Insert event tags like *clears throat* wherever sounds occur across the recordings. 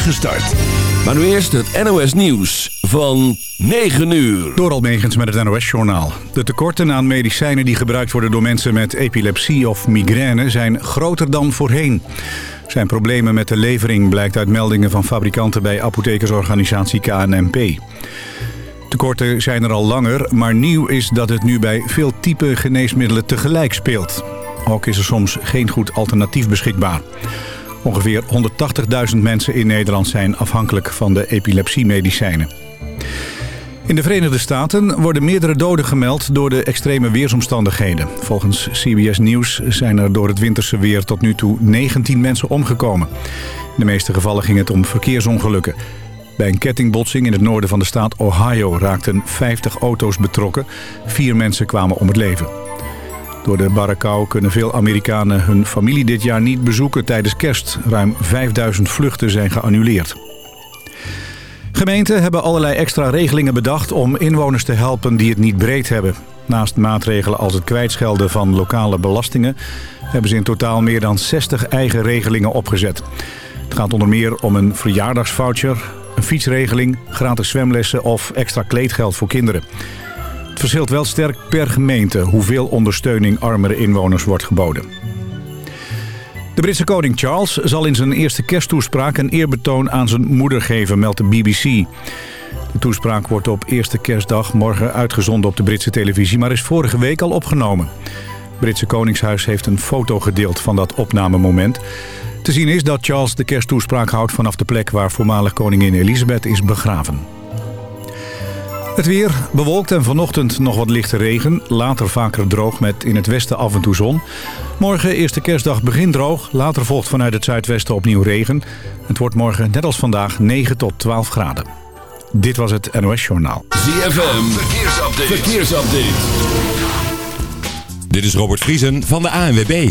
start. Maar nu eerst het NOS Nieuws van 9 uur. Door Almegens met het NOS-journaal. De tekorten aan medicijnen die gebruikt worden door mensen met epilepsie of migraine zijn groter dan voorheen. Zijn problemen met de levering, blijkt uit meldingen van fabrikanten bij apothekersorganisatie KNMP. Tekorten zijn er al langer, maar nieuw is dat het nu bij veel typen geneesmiddelen tegelijk speelt. Ook is er soms geen goed alternatief beschikbaar. Ongeveer 180.000 mensen in Nederland zijn afhankelijk van de epilepsiemedicijnen. In de Verenigde Staten worden meerdere doden gemeld door de extreme weersomstandigheden. Volgens CBS News zijn er door het winterse weer tot nu toe 19 mensen omgekomen. In de meeste gevallen ging het om verkeersongelukken. Bij een kettingbotsing in het noorden van de staat Ohio raakten 50 auto's betrokken. Vier mensen kwamen om het leven. Door de barre kou kunnen veel Amerikanen hun familie dit jaar niet bezoeken tijdens kerst. Ruim 5000 vluchten zijn geannuleerd. Gemeenten hebben allerlei extra regelingen bedacht om inwoners te helpen die het niet breed hebben. Naast maatregelen als het kwijtschelden van lokale belastingen... hebben ze in totaal meer dan 60 eigen regelingen opgezet. Het gaat onder meer om een verjaardagsvoucher, een fietsregeling, gratis zwemlessen of extra kleedgeld voor kinderen. Verschilt wel sterk per gemeente hoeveel ondersteuning armere inwoners wordt geboden. De Britse koning Charles zal in zijn eerste kersttoespraak een eerbetoon aan zijn moeder geven, meldt de BBC. De toespraak wordt op eerste kerstdag morgen uitgezonden op de Britse televisie, maar is vorige week al opgenomen. Het Britse Koningshuis heeft een foto gedeeld van dat opnamemoment. Te zien is dat Charles de kersttoespraak houdt vanaf de plek waar voormalig koningin Elisabeth is begraven. Het weer bewolkt en vanochtend nog wat lichte regen. Later vaker droog met in het westen af en toe zon. Morgen, eerste kerstdag, begin droog. Later volgt vanuit het zuidwesten opnieuw regen. Het wordt morgen, net als vandaag, 9 tot 12 graden. Dit was het NOS Journaal. ZFM, verkeersupdate. verkeersupdate. Dit is Robert Vriesen van de ANWB.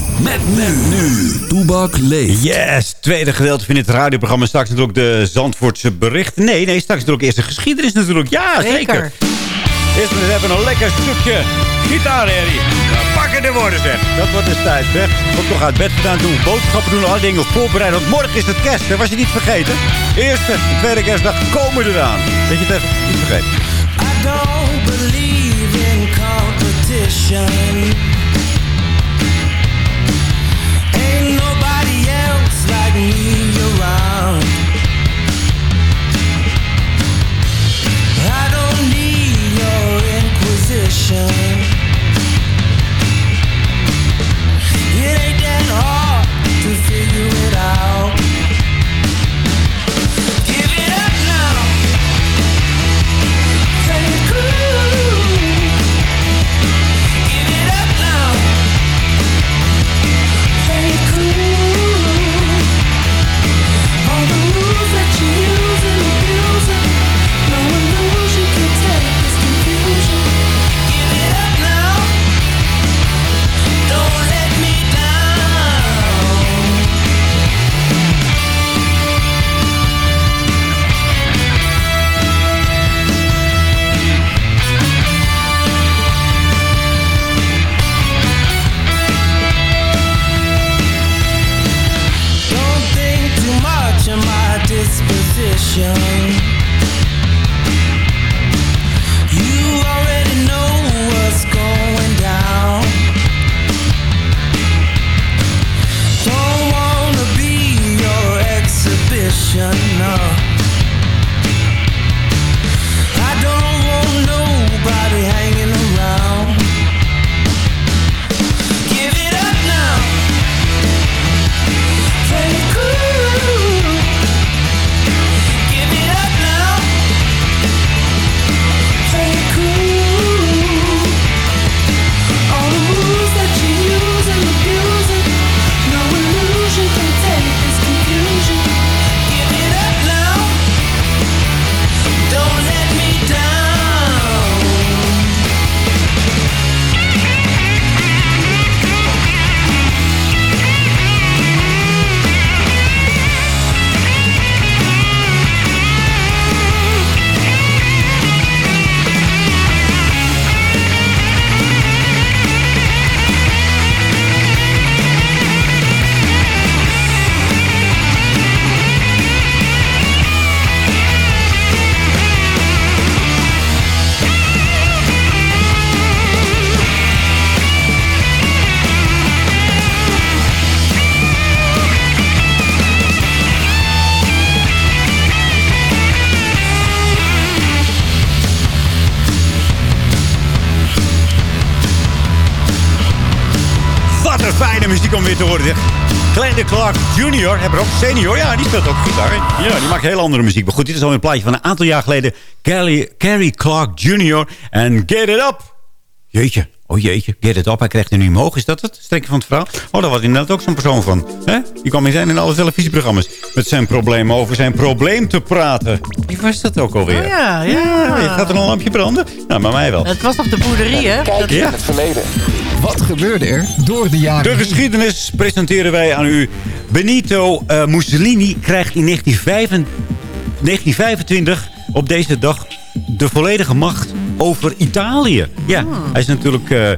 Met men nu. Toebak leeft. Yes, tweede gedeelte van dit radioprogramma. Straks natuurlijk de Zandvoortse berichten. Nee, nee, straks natuurlijk eerst de geschiedenis natuurlijk. Ja, zeker. Zeker. Eerst eens even een lekker stukje gitaarherrie. Pakken de woorden zeg. Dat wordt dus tijd zeg. Kom toch uit bed vandaan doen. Boodschappen doen. Alle dingen voorbereiden. Want morgen is het kerst. Dat was je niet vergeten. Eerste en tweede kerstdag komen eraan. Dat je het even niet vergeet. I don't believe in competition. I don't need your inquisition. Muziek om weer te horen. zeg. Kleine Clark Jr. hebben we ook senior. Ja, die speelt ook gitaar. hè? Ja, die maakt heel andere muziek. Maar goed, dit is al een plaatje van een aantal jaar geleden. Carrie Clark Jr. en Get It Up. Jeetje. Oh jeetje, Get It Up. Hij krijgt er nu omhoog. Is dat het strekje van het verhaal? Oh, daar was inderdaad ook zo'n persoon van. hè? Die kwam in zijn in alle televisieprogramma's. Met zijn problemen over zijn probleem te praten. Wie was dat ook alweer? Oh ja, ja. Ja, gaat er een lampje branden? Nou, bij mij wel. Het was op de boerderie, hè? Kijk Ja. in het verleden. Wat gebeurde er door de jaren De heen? geschiedenis presenteren wij aan u. Benito eh, Mussolini krijgt in 1925 1925 op deze dag de volledige macht over Italië. Ja, hij is natuurlijk eh,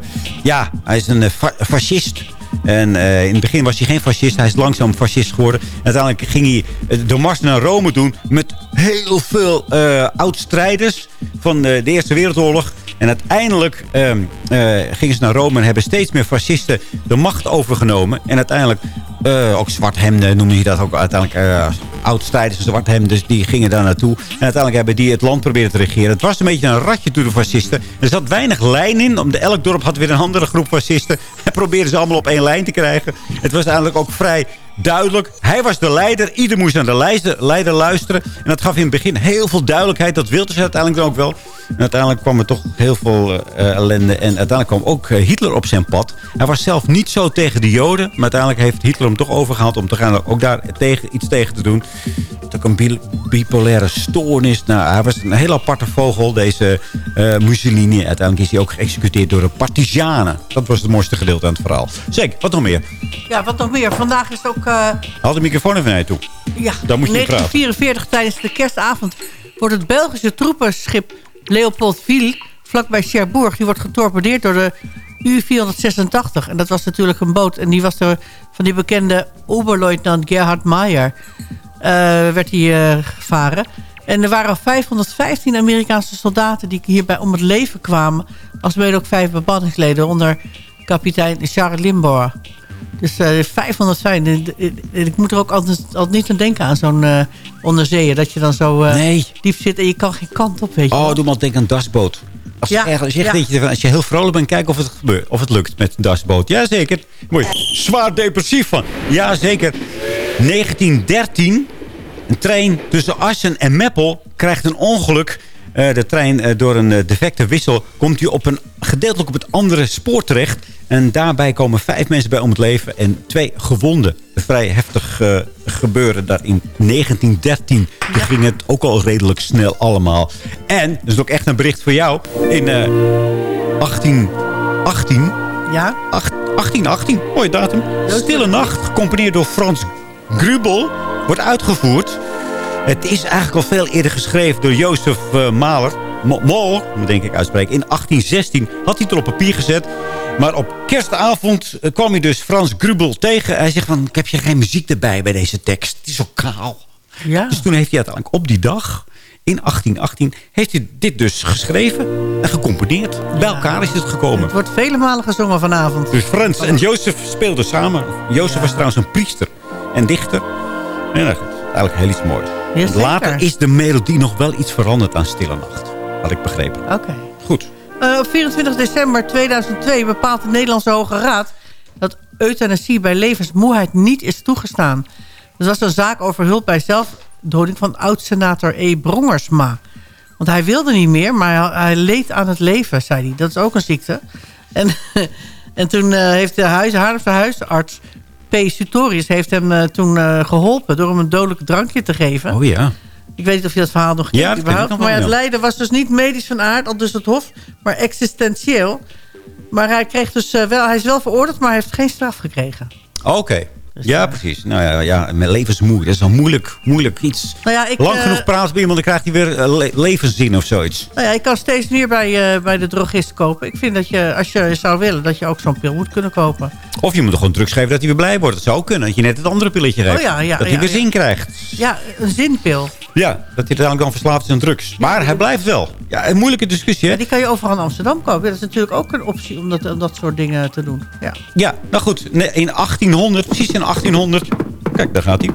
ja, hij is een eh, fa- fascist. En eh, in het begin was hij geen fascist. Hij is langzaam fascist geworden. En uiteindelijk ging hij de mars naar Rome doen... met heel veel eh oud-strijders van de Eerste Wereldoorlog. En uiteindelijk ehm, eh, gingen ze naar Rome... en hebben steeds meer fascisten de macht overgenomen. En uiteindelijk eh, ook zwarthemden noemde je dat ook uiteindelijk. eh oud-strijders, zwarthemden, dus die gingen daar naartoe. En uiteindelijk hebben die het land proberen te regeren. Het was een beetje een ratje door de fascisten. Er zat weinig lijn in. Omdat elk dorp had weer een andere groep fascisten. *laughs* En probeerden ze allemaal op één lijn te krijgen. Het was eigenlijk ook vrij duidelijk. Hij was de leider. Ieder moest naar de leider, luisteren. En dat gaf in het begin heel veel duidelijkheid. Dat wilden ze uiteindelijk dan ook wel. En uiteindelijk kwam er toch heel veel eh, ellende. En uiteindelijk kwam ook eh, Hitler op zijn pad. Hij was zelf niet zo tegen de Joden. Maar uiteindelijk heeft Hitler hem toch overgehaald om te gaan ook daar tegen, iets tegen te doen. Het ook een bipolaire stoornis. Nou, hij was een heel aparte vogel, deze eh, Mussolini. Uiteindelijk is hij ook geëxecuteerd door de partisanen. Dat was het mooiste gedeelte aan het verhaal. Zeg, wat nog meer? Ja, wat nog meer. Vandaag is ook... eh, Haal de microfoon even naar je toe. ja, Dan moet je niet praten. 1944 tijdens de kerstavond... wordt het Belgische troepenschip Leopoldville... vlakbij Cherbourg... die wordt getorpedeerd door de U-486. En dat was natuurlijk een boot. En die was door van die bekende oberleutnant Gerhard Meyer... eh, werd die eh, gevaren. En er waren 515 Amerikaanse soldaten... die hierbij om het leven kwamen. Als mede ook vijf bemanningsleden... onder kapitein Charles Limbour. Dus 505. En, eh, eh, Ik moet er ook altijd, altijd niet aan denken aan zo'n eh onderzeeër. Dat je dan zo eh, Nee. diep zit en je kan geen kant op, weet je wel. Oh, doe maar denken aan dasboot. Als, Ja, ja. je, als je heel vrolijk bent, kijk of het, gebeurt, of het lukt met een dasboot. Jazeker. Mooi. Zwaar depressief van. Jazeker. 1913. Een trein tussen Assen en Meppel krijgt een ongeluk. Eh, de trein eh, door een eh, defecte wissel komt hij op een, gedeeltelijk op het andere spoor terecht. En daarbij komen vijf mensen bij om het leven en twee gewonden. Vrij heftig gebeuren daar in 1913. Toen ging het ook al redelijk snel allemaal. En, dat is ook echt een bericht voor jou. In eh 1818 Ja? Acht- 1818, mooie datum. Stille Nacht, gecomponeerd door Frans Grubel, wordt uitgevoerd. Het is eigenlijk al veel eerder geschreven door Jozef eh, Mahler. Mo- Mol, moet denk ik uitspreken. In 1816 had hij het er op papier gezet. Maar op kerstavond eh, kwam hij dus Frans Grubel tegen. Hij zegt van, ik heb je geen muziek erbij bij deze tekst. Het is zo kaal. Ja. Dus toen heeft hij uiteindelijk op die dag, in 1818... heeft hij dit dus geschreven en gecomponeerd. Bij elkaar is het gekomen. Het wordt vele malen gezongen vanavond. Dus Frans en Jozef speelden samen. Jozef was trouwens een priester en dichter. En nou goed, eigenlijk heel iets moois. Zeker. Later is de melodie nog wel iets veranderd aan Stille Nacht. Had ik begrepen. Oké. Goed. Eh, op 24 december 2002 bepaalt de Nederlandse Hoge Raad... dat euthanasie bij levensmoeheid niet is toegestaan. Dat was een zaak over hulp bij zelfdoding van oud-senator E. Brongersma. Want hij wilde niet meer, maar hij, leed aan het leven, zei hij. Dat is ook een ziekte. En, *laughs* en toen eh, heeft de huis, Haarlemse huisarts P. Sutorius heeft hem eh, toen eh, geholpen... door hem een dodelijk drankje te geven. Oh ja. Ik weet niet of je dat verhaal nog kent Ja, überhaupt. nog wel, maar het lijden was dus niet medisch van aard, al dus het hof, maar existentieel. Maar hij, kreeg dus, eh, wel, hij is wel veroordeeld, maar hij heeft geen straf gekregen. Oké. Dus, ja, precies. Nou ja, ja met levensmoe. Dat is een moeilijk, moeilijk iets. Nou ja, ik, Lang eh, genoeg praten met iemand, dan krijgt hij weer eh, le- levenszin of zoiets. Nou ja, ik kan steeds meer bij, eh, bij de drogist kopen. Ik vind dat je, als je zou willen, dat je ook zo'n pil moet kunnen kopen. Of je moet er gewoon drugs geven dat hij weer blij wordt. Dat zou kunnen. Dat je net het andere pilletje geeft. Oh ja, ja, dat hij weer zin krijgt. Ja, een zinpil. Ja, dat hij uiteindelijk dan verslaafd is aan drugs. Maar hij blijft wel. Ja, een moeilijke discussie, hè? Die kan je overal in Amsterdam kopen. Dat is natuurlijk ook een optie om dat, om dat soort dingen te doen. Ja. Ja, nou goed. In 1800, precies in 1800. Kijk, daar gaat hij.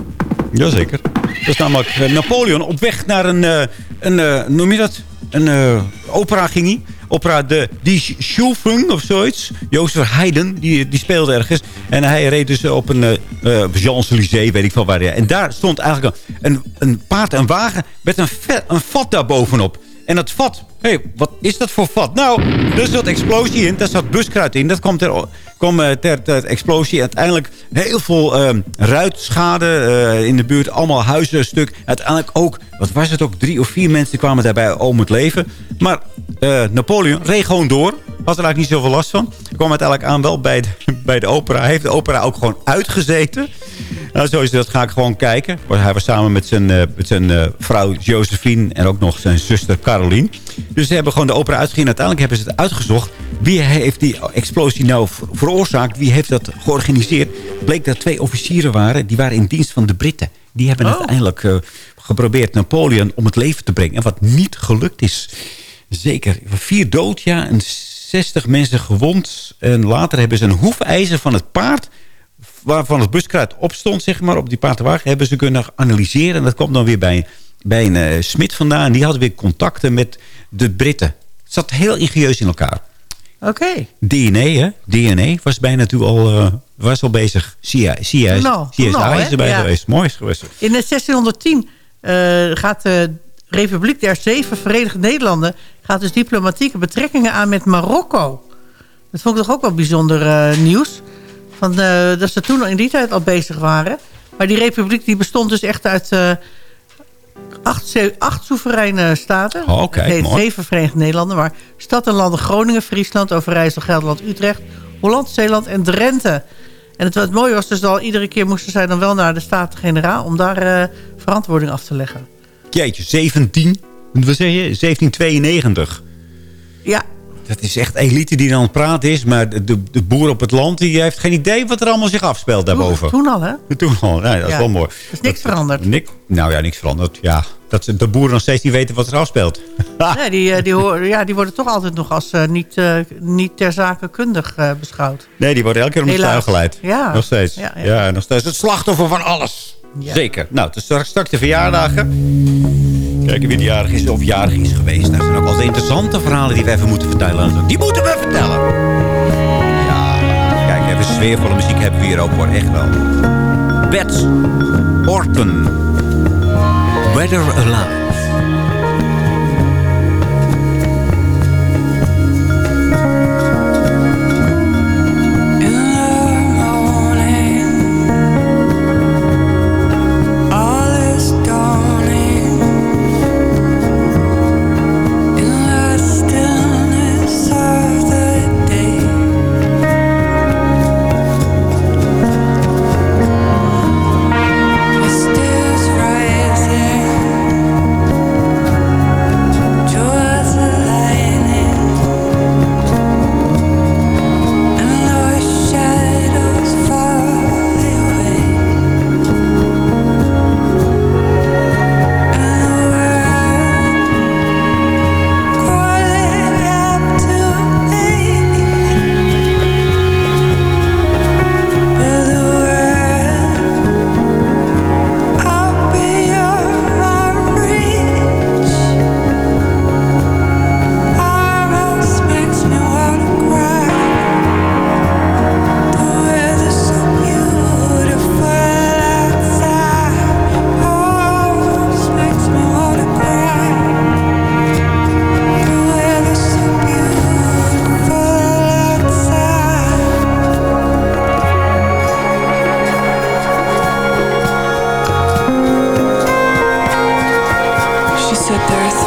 Jazeker. Dat is namelijk eh, Napoleon op weg naar een, eh, een eh, noem je dat? Een opera ging hij. opera de Die Schulfung of zoiets. Jozef Haydn, die, die speelde ergens. En hij reed dus op een uh, Champs-Élysées, weet ik veel waar. Ja. En daar stond eigenlijk een, een paard en wagen met een, een vat daarbovenop. En dat vat, hé, hey, wat is dat voor vat? Nou, er zat explosie in, daar zat buskruid in. Dat kwam ter, kwam, uh, ter, explosie. Uiteindelijk heel veel uh, ruitschade uh, in de buurt. Allemaal huizen stuk. Uiteindelijk ook, wat was het ook, drie of vier mensen kwamen daarbij om het leven. Maar uh, Napoleon reed gewoon door. Had er eigenlijk niet zoveel last van. Kwam uiteindelijk aan wel bij de, *laughs* bij de opera. Heeft de opera ook gewoon uitgezeten. Nou, zo is dat. Ga ik gewoon kijken. Hij was samen met zijn, uh, met zijn uh, vrouw Josephine en ook nog zijn zuster Caroline. Dus ze hebben gewoon de opera uitgegeen. Uiteindelijk hebben ze het uitgezocht. Wie heeft die explosie nou veroorzaakt? Wie heeft dat georganiseerd? Bleek dat twee officieren waren. Die waren in dienst van de Britten. Die hebben oh. uiteindelijk uh, geprobeerd Napoleon om het leven te brengen. En wat niet gelukt is. Zeker. Vier dood, ja. En 60 mensen gewond. En later hebben ze een hoefijzer van het paard waarvan het buskruid op stond, zeg maar, op die paardenwagen, hebben ze kunnen analyseren. En dat kwam dan weer bij, bij een uh, smid vandaan. Die hadden weer contacten met de Britten. Het zat heel ingenieus in elkaar. Oké. Okay. DNA, hè? DNA was bijna toen al, uh, was al bezig. CIA, CIA, no, CSI no, is erbij ja. geweest. Mooi is geweest. In 1610 uh, gaat de Republiek der Zeven Verenigde Nederlanden... gaat dus diplomatieke betrekkingen aan met Marokko. Dat vond ik toch ook wel bijzonder uh, nieuws. Van, uh, dat ze toen in die tijd al bezig waren. Maar die republiek die bestond dus echt uit uh, acht, acht soevereine staten. Oh, okay, Zeven Verenigde Nederlanden. Maar stad en landen Groningen, Friesland, Overijssel, Gelderland, Utrecht... Holland, Zeeland en Drenthe. En het, wat mooi was dus al iedere keer moesten zij dan wel naar de Staten-Generaal... om daar uh, verantwoording af te leggen. Jeetje, 17, wat zeg je? 1792. Ja, dat is echt elite die dan aan het praten is. Maar de, de, de, boer op het land die heeft geen idee wat er allemaal zich afspeelt daarboven. Toen, toen al, hè? Toen al, nee, dat ja. is wel mooi. Er is niks dat, veranderd. Nik, nou ja, niks veranderd. Ja, dat de boeren nog steeds niet weten wat er afspeelt. *laughs* nee, die, die, hoor, ja, die worden toch altijd nog als uh, niet, uh, niet ter zake kundig uh, beschouwd. Nee, die worden elke keer om de stuil geleid. Ja. Nog steeds. Ja, ja. ja, nog steeds het slachtoffer van alles. Zeker. Nou, het is straks de verjaardagen. Kijken wie de jarig is of jarig is geweest. Dat zijn ook altijd interessante verhalen die we even moeten vertellen. Die moeten we vertellen. Ja, kijk, even sfeervolle muziek hebben we hier ook hoor. Echt wel. Bets Orton. Weather Alive.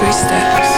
Three steps.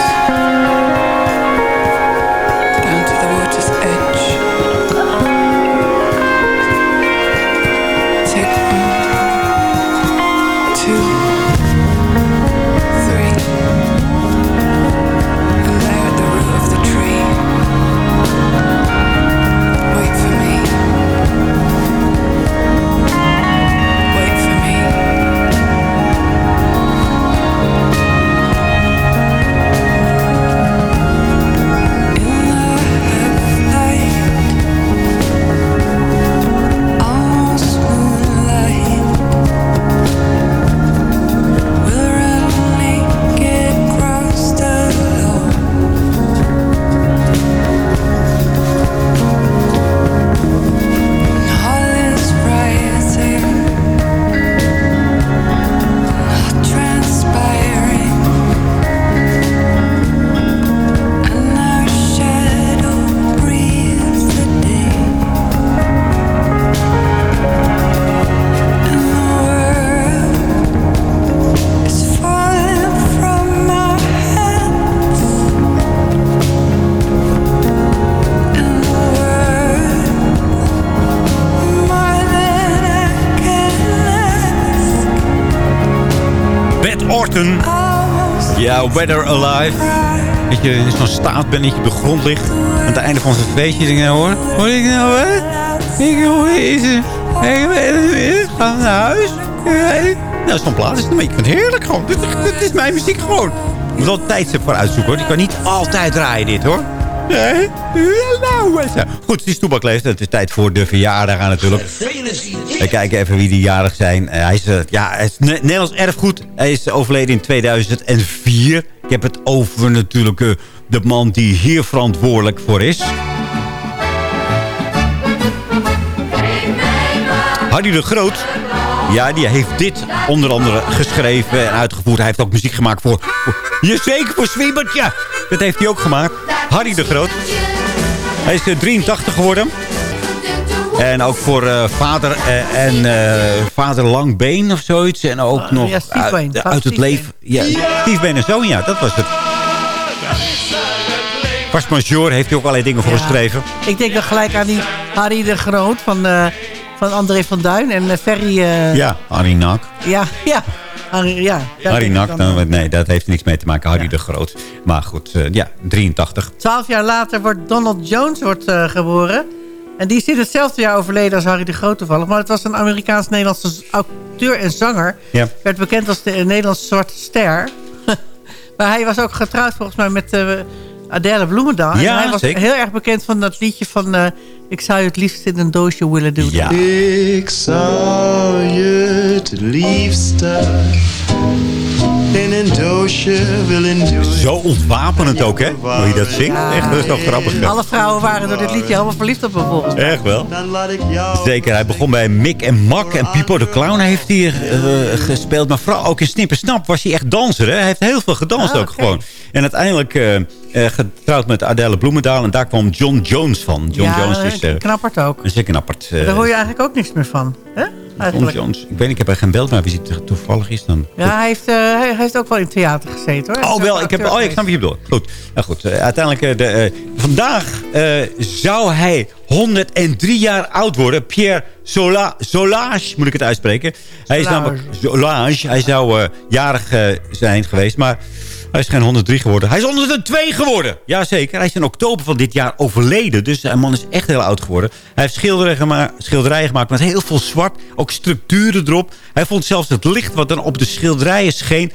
Weather Alive. Dat je in zo'n staat bent dat je op de grond ligt. Aan het einde van zijn feestje denk je, hoor. Hoor ik nou wat? Ik hoor deze. Ik. Ga naar huis. Nou, zo'n plaat is het. Ik vind het heerlijk gewoon. Dit, is mijn muziek gewoon. Ik moet wel tijd voor uitzoeken hoor. Ik kan niet altijd draaien dit hoor. Nee. Goed, het is toebakleefd. Het is tijd voor de verjaardag aan natuurlijk. We kijken even wie die jarig zijn. Eh, hij is, eh, ja, hij Nederlands erfgoed. Hij is overleden in 2004. Ik heb het over natuurlijk eh, de man die hier verantwoordelijk voor is. Harry de Groot. Ja, die heeft dit onder andere geschreven en uitgevoerd. Hij heeft ook muziek gemaakt voor... voor je zeker voor Zwiebertje. Dat heeft hij ook gemaakt. Harry de Groot. Hij is eh, 83 geworden. En ook voor eh, vader eh, en eh, vader Langbeen of zoiets. En ook Ah, nog ja, uit, het leven. Ja, Steve Been en zoon, ja, dat was het. Pas Major heeft hij ook allerlei dingen voor Ja. geschreven. Ik denk dan gelijk aan die Harry de Groot van, eh, van André van Duin en eh, Ferry... eh, Ja, Harry Nak. ja, ja. Harry, ja. Harry dan nou, nee, dat heeft niks mee te maken. Harry Ja. de Groot. Maar goed, eh, ja, 83. Twaalf jaar later wordt Donald Jones wordt, eh, geboren. En die is in hetzelfde jaar overleden als Harry de Groot toevallig. Maar het was een Amerikaans-Nederlandse acteur en zanger. Ja. Werd bekend als de eh, Nederlandse Zwarte Ster. *laughs* maar hij was ook getrouwd volgens mij met eh, Adele Bloemendaal. Ja, en hij was zeker. heel erg bekend van dat liedje van... eh, ik zou je het liefst in een doosje willen doen. Ja. Ik zou je het liefste Zo ontwapenend ook, hè? Hoe je dat zingt. Echt, dat is toch grappig. hè? Alle vrouwen waren door dit liedje helemaal verliefd op hem volgens mij. Echt wel. Dan laat ik jou. Zeker, hij begon bij Mick en Mack en Pipo de Clown heeft hij eh, gespeeld. Maar vooral ook in Snip en Snap was hij echt danser. Hè? Hij heeft heel veel gedanst Ah, ook gewoon. En uiteindelijk eh, eh, getrouwd met Adele Bloemendaal. En daar kwam John Jones van. John ja, Jones is, eh, knappert ook. is eh, Daar hoor je eigenlijk ook niks meer van. Hè? Eigenlijk. Ik weet niet, ik heb er geen beeld, maar wie het toevallig is dan. Ja, hij heeft, eh, hij heeft ook wel in theater gezeten hoor. Oh, wel. Ik heb, oh, ik snap je bedoelt. Goed. Nou goed, eh, uiteindelijk... eh, de, vandaag zou hij 103 jaar oud worden. Pierre Sola, Solage, moet ik het uitspreken. Hij is namelijk... Solage. Hij zou jarig zijn geweest, maar... Hij is geen 103 geworden. Hij is 102 geworden. Jazeker. Hij is in oktober van dit jaar overleden. Dus de man is echt heel oud geworden. Hij heeft schilderijen, gema schilderijen gemaakt met heel veel zwart. Ook structuren erop. Hij vond zelfs het licht wat dan op de schilderijen scheen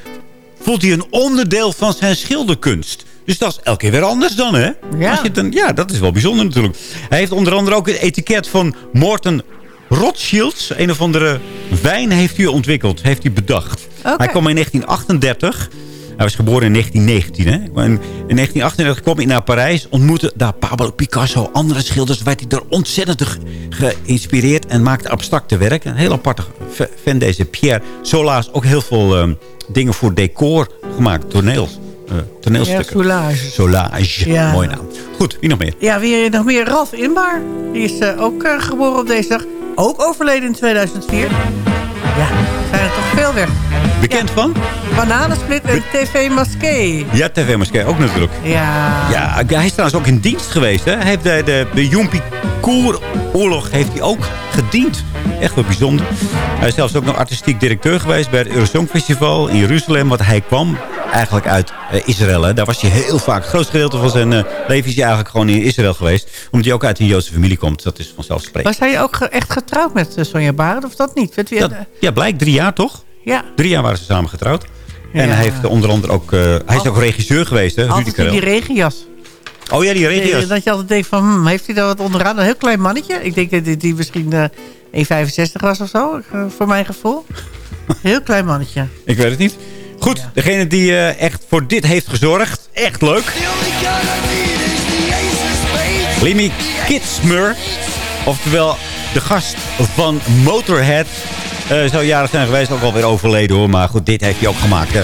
voelt hij een onderdeel van zijn schilderkunst. Dus dat is elke keer weer anders dan, hè? Ja. Als je dan, ja, dat is wel bijzonder natuurlijk. Hij heeft onder andere ook het etiket van Morten Rothschilds. Een of andere wijn heeft hij ontwikkeld, heeft hij bedacht. Hij kwam in 1938... Hij was geboren in 1919. Hè? In 1938 kwam hij naar Parijs. Ontmoette daar Pablo Picasso, andere schilders. Werd hij door ontzettend ge- geïnspireerd. En maakte abstracte werk. Een heel aparte fan deze Pierre Solaas. Ook heel veel ehm, dingen voor decor gemaakt. Toneels. eh Ja, toneelstukken. Soulage. Solage. Ja. Mooie naam. Goed, wie nog meer? Ja, weer nog meer. Ralf Inbaar. Die is eh, ook eh, geboren op deze dag. Ook overleden in 2004. Ja, zijn er toch veel weg. Bekend van? Bananensplit en TV Masqué. Ja, TV Moskee ook natuurlijk. Ja. Ja, hij is trouwens ook in dienst geweest. Hè? Hij heeft de, de, de heeft hij ook gediend. Echt wel bijzonder. Hij is zelfs ook nog artistiek directeur geweest bij het Eurosongfestival in Jeruzalem. Want hij kwam eigenlijk uit eh, Israël. Hè? Daar was hij heel vaak. Het grootste gedeelte van zijn eh, leven is hij eigenlijk gewoon in Israël geweest. Omdat hij ook uit een Joodse familie komt. Dat is vanzelfsprekend. Was hij ook ge- echt getrouwd met eh, Sonja Barend of dat niet? Dat, ja, blijkt drie jaar toch? ja, Drie jaar waren ze samen getrouwd. En hij heeft onder andere ook... hij is ook regisseur geweest, hè? Altijd in die regenjas. Oh ja, die regio's. Eh, Dat je altijd denkt van, hmm, heeft hij daar wat onderaan? Een heel klein mannetje. Ik denk dat die misschien 1,65 was of zo, eh, voor mijn gevoel. Heel klein mannetje. Ik weet het niet. Goed, degene die eh, echt voor dit heeft gezorgd. Echt leuk. Limmy Kitsmer. Oftewel de gast van Motorhead. eh, zou jarig zijn geweest. Ook alweer overleden hoor. Maar goed, dit heeft hij ook gemaakt. Hè.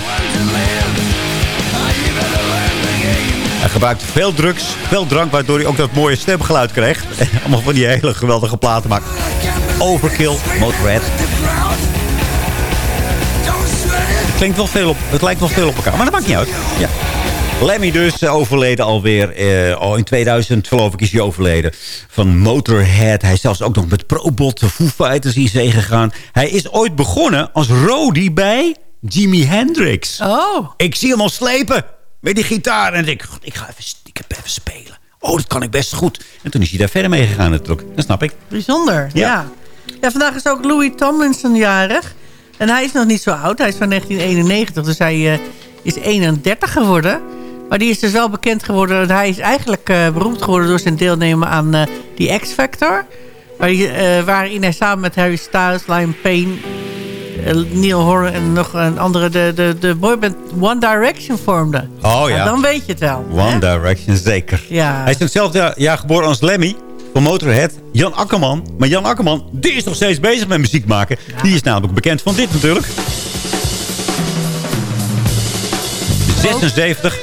Hij gebruikte veel drugs, veel drank. Waardoor hij ook dat mooie stemgeluid kreeg. En *laughs* allemaal van die hele geweldige platen maakt. Overkill, Motorhead. Het, klinkt wel veel op, het lijkt wel veel op elkaar, maar dat maakt niet uit. Ja. Lemmy dus, eh, overleden alweer. eh oh, in 2000 geloof ik is hij overleden. Van Motorhead. Hij is zelfs ook nog met Probot, de Foo Fighters in zee gegaan. Hij is ooit begonnen als roadie bij Jimi Hendrix. Oh, Ik zie hem al slepen met die gitaar. En ik denk, "God, ik ga even, ik heb even spelen. Oh, dat kan ik best goed. En toen is hij daar verder mee gegaan natuurlijk. Dat snap ik. bijzonder. Ja. Ja. Ja. vandaag is ook Louis Tomlinson jarig. En hij is nog niet zo oud. Hij is van 1991, dus hij eh, is 31 geworden. Maar die is dus wel bekend geworden. want Hij is eigenlijk eh, beroemd geworden door zijn deelnemen aan eh die X-Factor. Waar hij, eh, waarin hij samen met Harry Styles, Liam Payne, Neil Horan en nog een andere de, de, de boyband One Direction vormde. Oh ja. Nou, dan weet je het wel. One hè? Direction, zeker. Ja. Hij is hetzelfde jaar geboren als Lemmy van Motorhead. Jan Akkerman. Maar Jan Akkerman, die is nog steeds bezig met muziek maken. Die is namelijk bekend van dit natuurlijk. 76.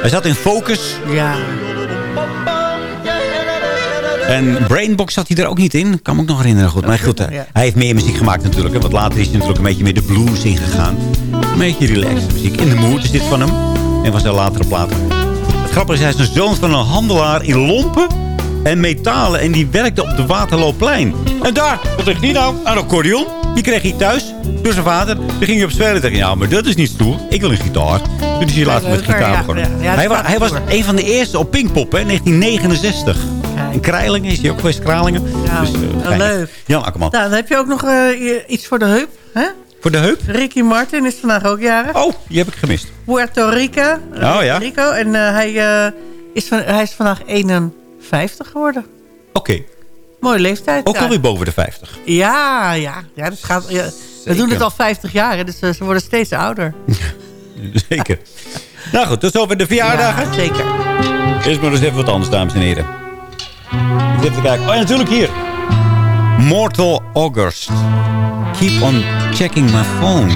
Hij zat in Focus. Ja. En Brainbox zat hij er ook niet in. Kan me ook nog herinneren. Goed. Maar goed, hij heeft meer muziek gemaakt natuurlijk. hè, Want later is hij natuurlijk een beetje meer de blues ingegaan. Een beetje relaxed muziek. In de Mood is dit van hem. En van zijn latere platen. Het grappige is, hij is een zoon van een handelaar in lompen en metalen. En die werkte op de Waterloopplein. En daar, wat ligt die nou? Een accordeon. Die kreeg hij thuis door zijn vader. Toen ging hij op spelen tegen. Ja, maar dat is niet stoer. Ik wil een gitaar. Toen is hij later met gitaar begonnen. Ja, ja, dat hij, was, hij was een van de eerste op Pinkpop, hè, 1969. Kijk. In Kreilingen is hij ook geweest, Kralingen. Ja, dus, eh, leuk. Jan Akkerman. Nou, dan heb je ook nog eh, iets voor de heup. Hè? Voor de heup? Ricky Martin is vandaag ook jarig. Oh, die heb ik gemist. Puerto Rico. Oh, ja. Rico. En eh, hij, is van, hij is vandaag 51 geworden. Oké, Mooie leeftijd. ook ja. alweer boven de 50. Ja, ja. ja, dat gaat, ja. We doen het al 50 jaar, hè, dus eh, ze worden steeds ouder. *laughs* Zeker. nou goed, tot zover de verjaardagen. Ja, zeker. Eerst maar eens even wat anders, dames en heren. Even kijken. Oh ja, natuurlijk hier. Mortal August. Keep on checking my phone.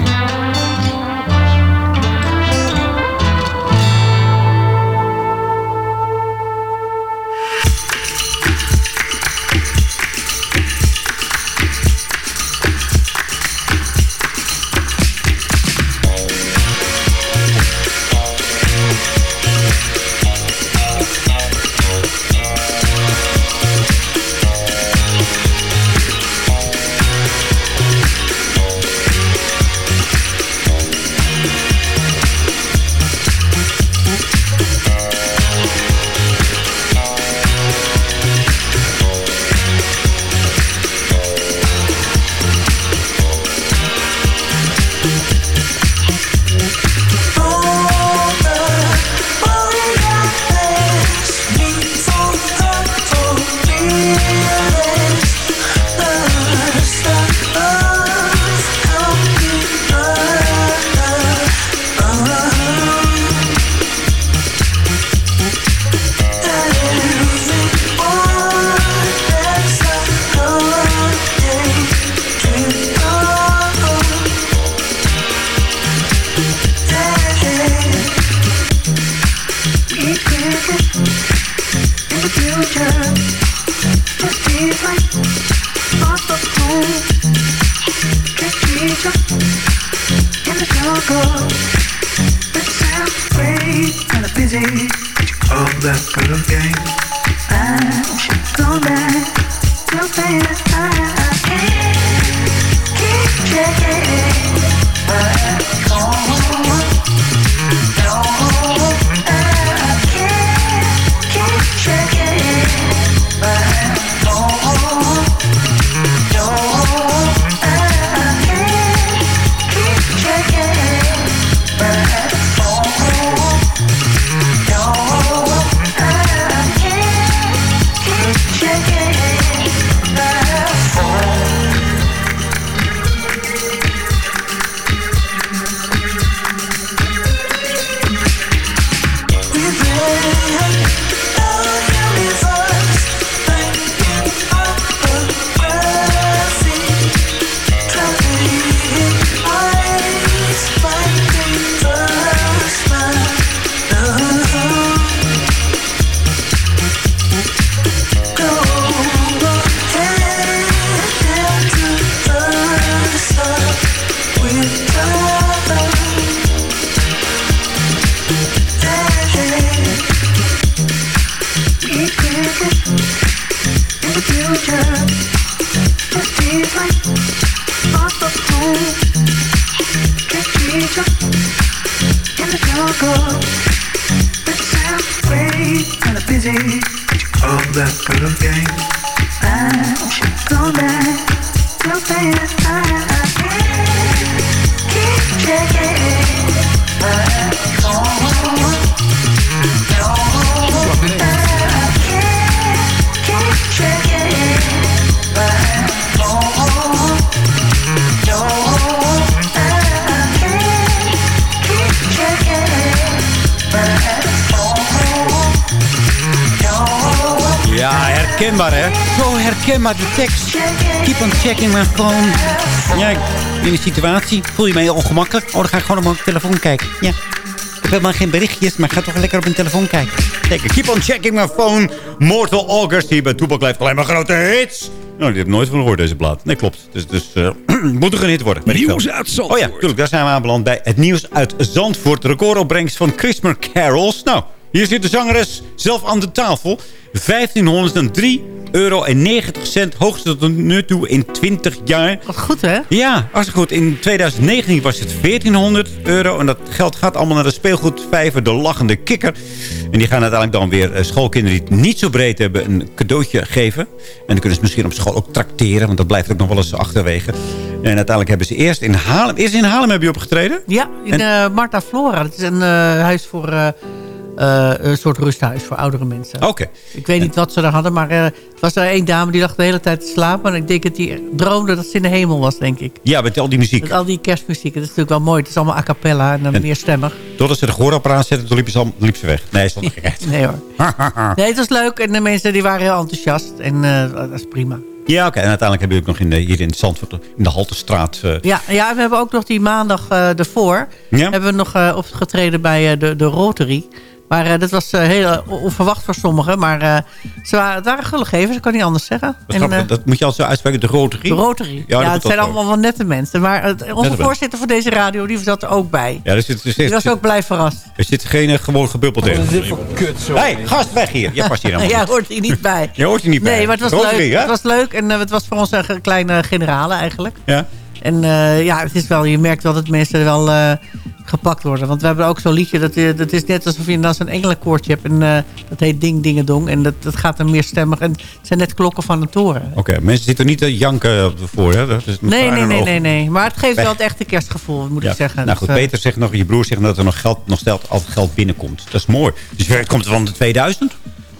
In Herkenbaar de tekst. Keep on checking my phone. Ja, in een situatie voel je me heel ongemakkelijk. Oh, dan ga ik gewoon op mijn telefoon kijken. Ja. Ik heb helemaal geen berichtjes, maar ik ga toch lekker op mijn telefoon kijken. Lekker, keep on checking my phone. Mortal August hier bij Toepak blijft alleen maar grote hits. Nou, die heb ik nooit van gehoord, deze plaat. Nee, klopt. Dus, dus eh, *clears throat* moet er een hit worden. Nieuws uit Zandvoort. Oh ja, tuurlijk. Daar zijn we aanbeland bij het nieuws uit Zandvoort. Recordopbrengst van Christmas Carols. Nou, hier zit de zangeres zelf aan de tafel. 1503 euro en 90 cent. Hoogste tot nu toe in 20 jaar. Wat goed, hè? Ja, hartstikke goed. In 2019 was het 1400 euro. En dat geld gaat allemaal naar de speelgoedvijver De Lachende Kikker. En die gaan uiteindelijk dan weer eh, schoolkinderen die het niet zo breed hebben... een cadeautje geven. En dan kunnen ze misschien op school ook trakteren. Want dat blijft ook nog wel eens achterwege. En uiteindelijk hebben ze eerst in Haarlem... Eerst in Haarlem heb je opgetreden? Ja, in eh, Marta Flora. Dat is een eh, huis voor... eh, een soort rusthuis voor oudere mensen. Oké. Ik weet niet wat ze daar hadden, maar eh, het was er één dame die lag de hele tijd te slapen. En ik denk dat die droomde dat ze in de hemel was, denk ik. Ja, met al die muziek. Met al die kerstmuziek. Dat is natuurlijk wel mooi. Het is allemaal a cappella en dan En- meer stemmig. Totdat ze de gehoorapparaat zetten, toen liep ze, al, liep ze weg. Nee, stond *laughs* gekheid. Nee hoor. *laughs* Nee, het was leuk. En de mensen die waren heel enthousiast. En eh, dat is prima. Ja, oké. En uiteindelijk hebben we ook nog in de, hier in Zandvoort, in de Haltestraat... eh, Ja, ja, we hebben ook nog die maandag eh ervoor. Ja? Hebben we nog eh, opgetreden bij eh, de, de Rotary. Maar eh, dat was eh, heel eh, onverwacht voor sommigen. Maar eh, ze waren, het waren gullegevers, ik kan niet anders zeggen. dat, is En, grappig, dat moet je altijd zo uitspreken, de Rotary. de Rotary. Ja, dat het zijn allemaal wel nette mensen. Maar het, onze voorzitter van deze radio, die zat er ook bij. Ja, er zit, er, Die zit, was ook blij verrast. er zit geen gewoon gebubbeld in. Hé, hey, gast, weg hier. Je past hier *laughs* Ja, helemaal niet. hoort hij niet bij. *laughs* Je hoort er niet bij. Nee, maar het was Rotary, leuk. hè? Het was leuk en het was voor ons een kleine generale eigenlijk. Ja. En eh, ja, het is wel, je merkt wel dat mensen wel eh, gepakt worden. Want we hebben ook zo'n liedje, dat, eh, dat is net alsof je dan zo'n engelenkoortje hebt. En eh, dat heet Ding Dingedong. En dat, dat gaat dan meer stemmig. En het zijn net klokken van een toren. Oké, mensen zitten niet te janken voor, hè? Dat is Nee, nee, nee, nee, nee. Maar het geeft wel het echte kerstgevoel, moet Ja. ik zeggen. Nou goed, eh, Peter zegt nog, je broer zegt dat er nog geld, nog stelt altijd geld binnenkomt. Dat is mooi. Dus ver- komt het van de 2000?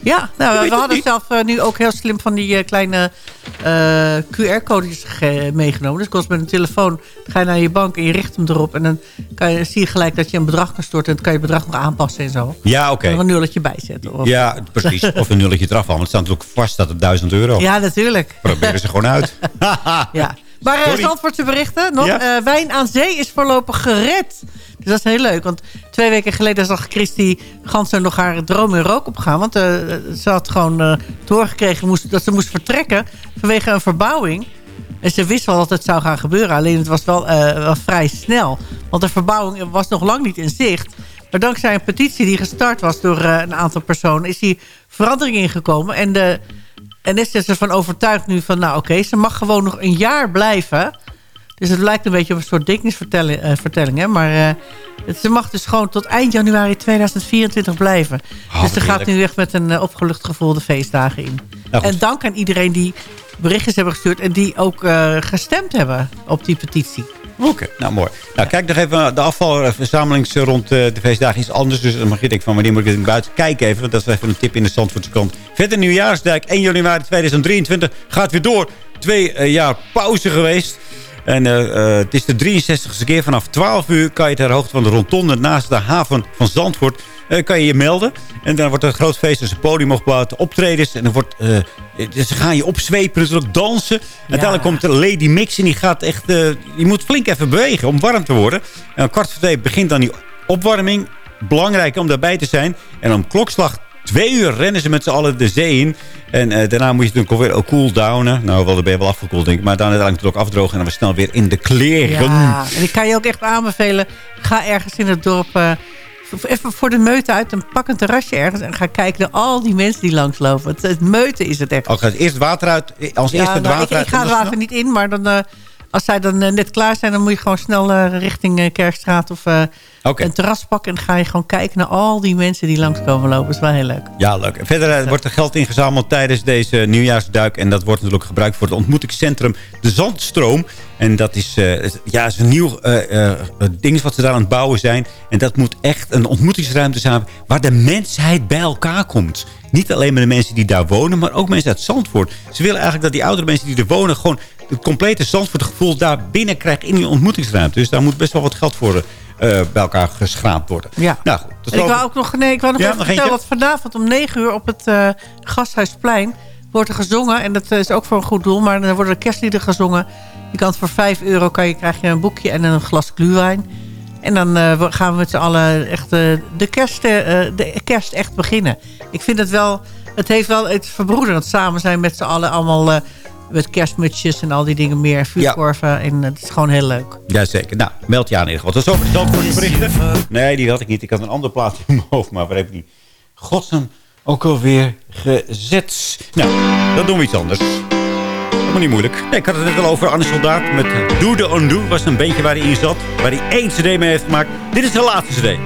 Ja, nou, we hadden zelf eh, nu ook heel slim van die eh, kleine eh, QR-codes meegenomen. Dus kost met een telefoon, dan ga je naar je bank en je richt hem erop. En dan kan je, zie je gelijk dat je een bedrag kan storten. En dan kan je het bedrag nog aanpassen en zo. Ja, oké. En er een nulletje bij zetten. Of, Ja, precies. *laughs* Of een nulletje eraf halen. Want het staat natuurlijk vast dat het 1000 euro. ja, natuurlijk. Proberen ze gewoon uit. *laughs* Ja. Maar uh, Sorry. Zandvoortse berichten nog. Ja. Eh, wijn aan zee is voorlopig gered. Dus dat is heel leuk. Want twee weken geleden zag Christy Ganser nog haar droom in rook opgaan. Want eh, ze had gewoon eh doorgekregen moest, dat ze moest vertrekken vanwege een verbouwing. En ze wist wel dat het zou gaan gebeuren. Alleen het was wel, eh, wel vrij snel. Want de verbouwing was nog lang niet in zicht. Maar dankzij een petitie die gestart was door eh, een aantal personen... is die verandering ingekomen. En de en is ze ervan overtuigd nu van... nou oké, ze mag gewoon nog een jaar blijven. Dus het lijkt een beetje op een soort dikningsvertelling. eh, vertelling, hè? Maar eh, het- ze mag dus gewoon tot eind januari 2024 blijven. Oh, dus ze gaat nu echt met een eh, opgelucht gevoel de feestdagen in. Nou, en dank aan iedereen die berichtjes hebben gestuurd... en die ook eh, gestemd hebben op die petitie. Oké, nou mooi. Nou, kijk nog even de afvalverzamelings rond eh, de feestdagen is anders. Dus dan mag je denken van wanneer moet ik het buiten kijken even. Want dat is even een tip in de Zandvoortse krant. Verder Nieuwjaarsdijk, 1 januari 2023 gaat weer door. Twee eh, jaar pauze geweest. En eh, eh, het is de 63ste keer. Vanaf 12 uur kan je ter hoogte van de rondonde naast de haven van Zandvoort... eh, kan je je melden. En dan wordt er een groot feest. Dus een podium opgebouwd, optredens. En dan wordt, eh, ze gaan je opzwepen, natuurlijk dansen. Uiteindelijk komt de Lady Mix en die gaat echt... je moet flink even bewegen om warm te worden. En om kwart voor twee begint dan die opwarming. Belangrijk om daarbij te zijn. En om klokslag twee uur rennen ze met z'n allen de zee in. En eh, daarna moet je natuurlijk alweer ook cool downen. Nou, wel, dan ben je wel afgekoeld, denk ik. Maar dan uiteindelijk natuurlijk ook afdrogen. En dan weer snel weer in de kleren. Ja, en ik kan je ook echt aanbevelen... ga ergens in het dorp... eh, even voor de meute uit en pak een terrasje ergens... en ga kijken naar al die mensen die langslopen. Het, het meuten is het echt. Ook gaat eerst het water uit. Als eerste het nou, water ik, uit. ik ga het dan water niet in, maar dan... eh, als zij dan eh, net klaar zijn... dan moet je gewoon snel eh, richting eh, Kerkstraat of een terras pakken. En dan ga je gewoon kijken naar al die mensen die langskomen lopen. Dat is wel heel leuk. Ja, leuk. Verder wordt er geld ingezameld tijdens deze nieuwjaarsduik. En dat wordt natuurlijk gebruikt voor het ontmoetingscentrum De Zandstroom. En dat is, ja, is een nieuw ding wat ze daar aan het bouwen zijn. En dat moet echt een ontmoetingsruimte zijn waar de mensheid bij elkaar komt. Niet alleen maar de mensen die daar wonen, maar ook mensen uit Zandvoort. Ze willen eigenlijk dat die oudere mensen die er wonen... gewoon het complete Zandvoort gevoel daar binnen krijgen in die ontmoetingsruimte. Dus daar moet best wel wat geld voor eh, bij elkaar geschraapt worden. Ja. Nou goed. En ik wou ook nog, nee, ik wou nog Ja, even vertellen dat vanavond om 9 uur op het eh, Gasthuisplein wordt er gezongen. En dat is ook voor een goed doel, maar dan worden er kerstlieden gezongen. Je kan het voor 5 euro kan je, krijg je een boekje en een glas gluwijn. En dan eh, gaan we met z'n allen echt de, kerst, de kerst echt beginnen. Ik vind het wel, het heeft wel iets verbroederend samen zijn met z'n allen allemaal... met kerstmutsjes en al die dingen meer. Vuurkorven. En het is gewoon heel leuk. Jazeker. Nou, meld je aan in ieder geval. Dat is ook Zandvoort berichten. Nee, die had ik niet. Ik had een ander plaatje in mijn hoofd. Maar waar heb ik die godsnaam ook alweer gezet? Nou, dan doen we iets anders. Helemaal niet moeilijk. Nee, ik had het net al over Anne Soldaat met Do The Undo. was een bandje waar hij in zat. Waar hij één cd mee heeft gemaakt. Dit is de laatste cd.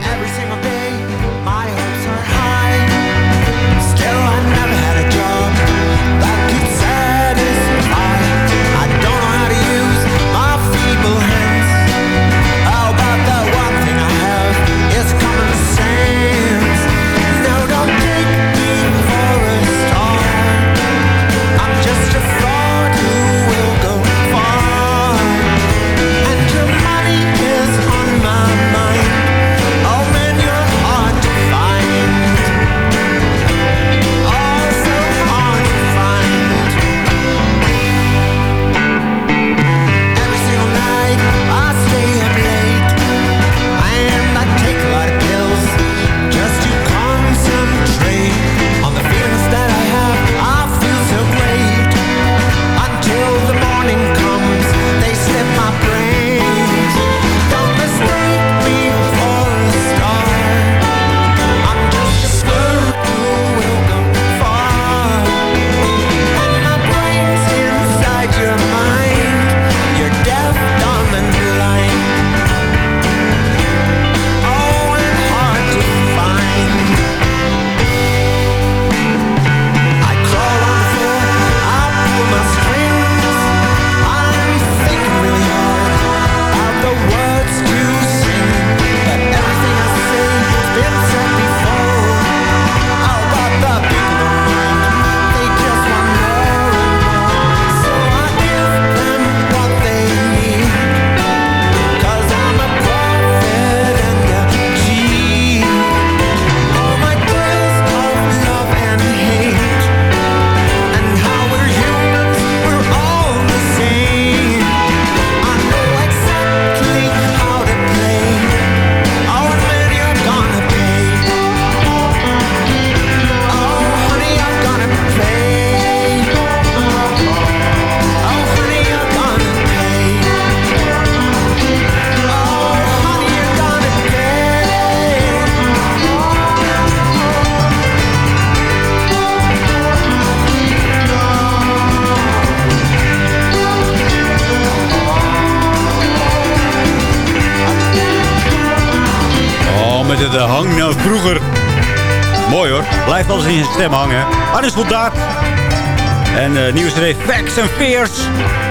Facts and Fears.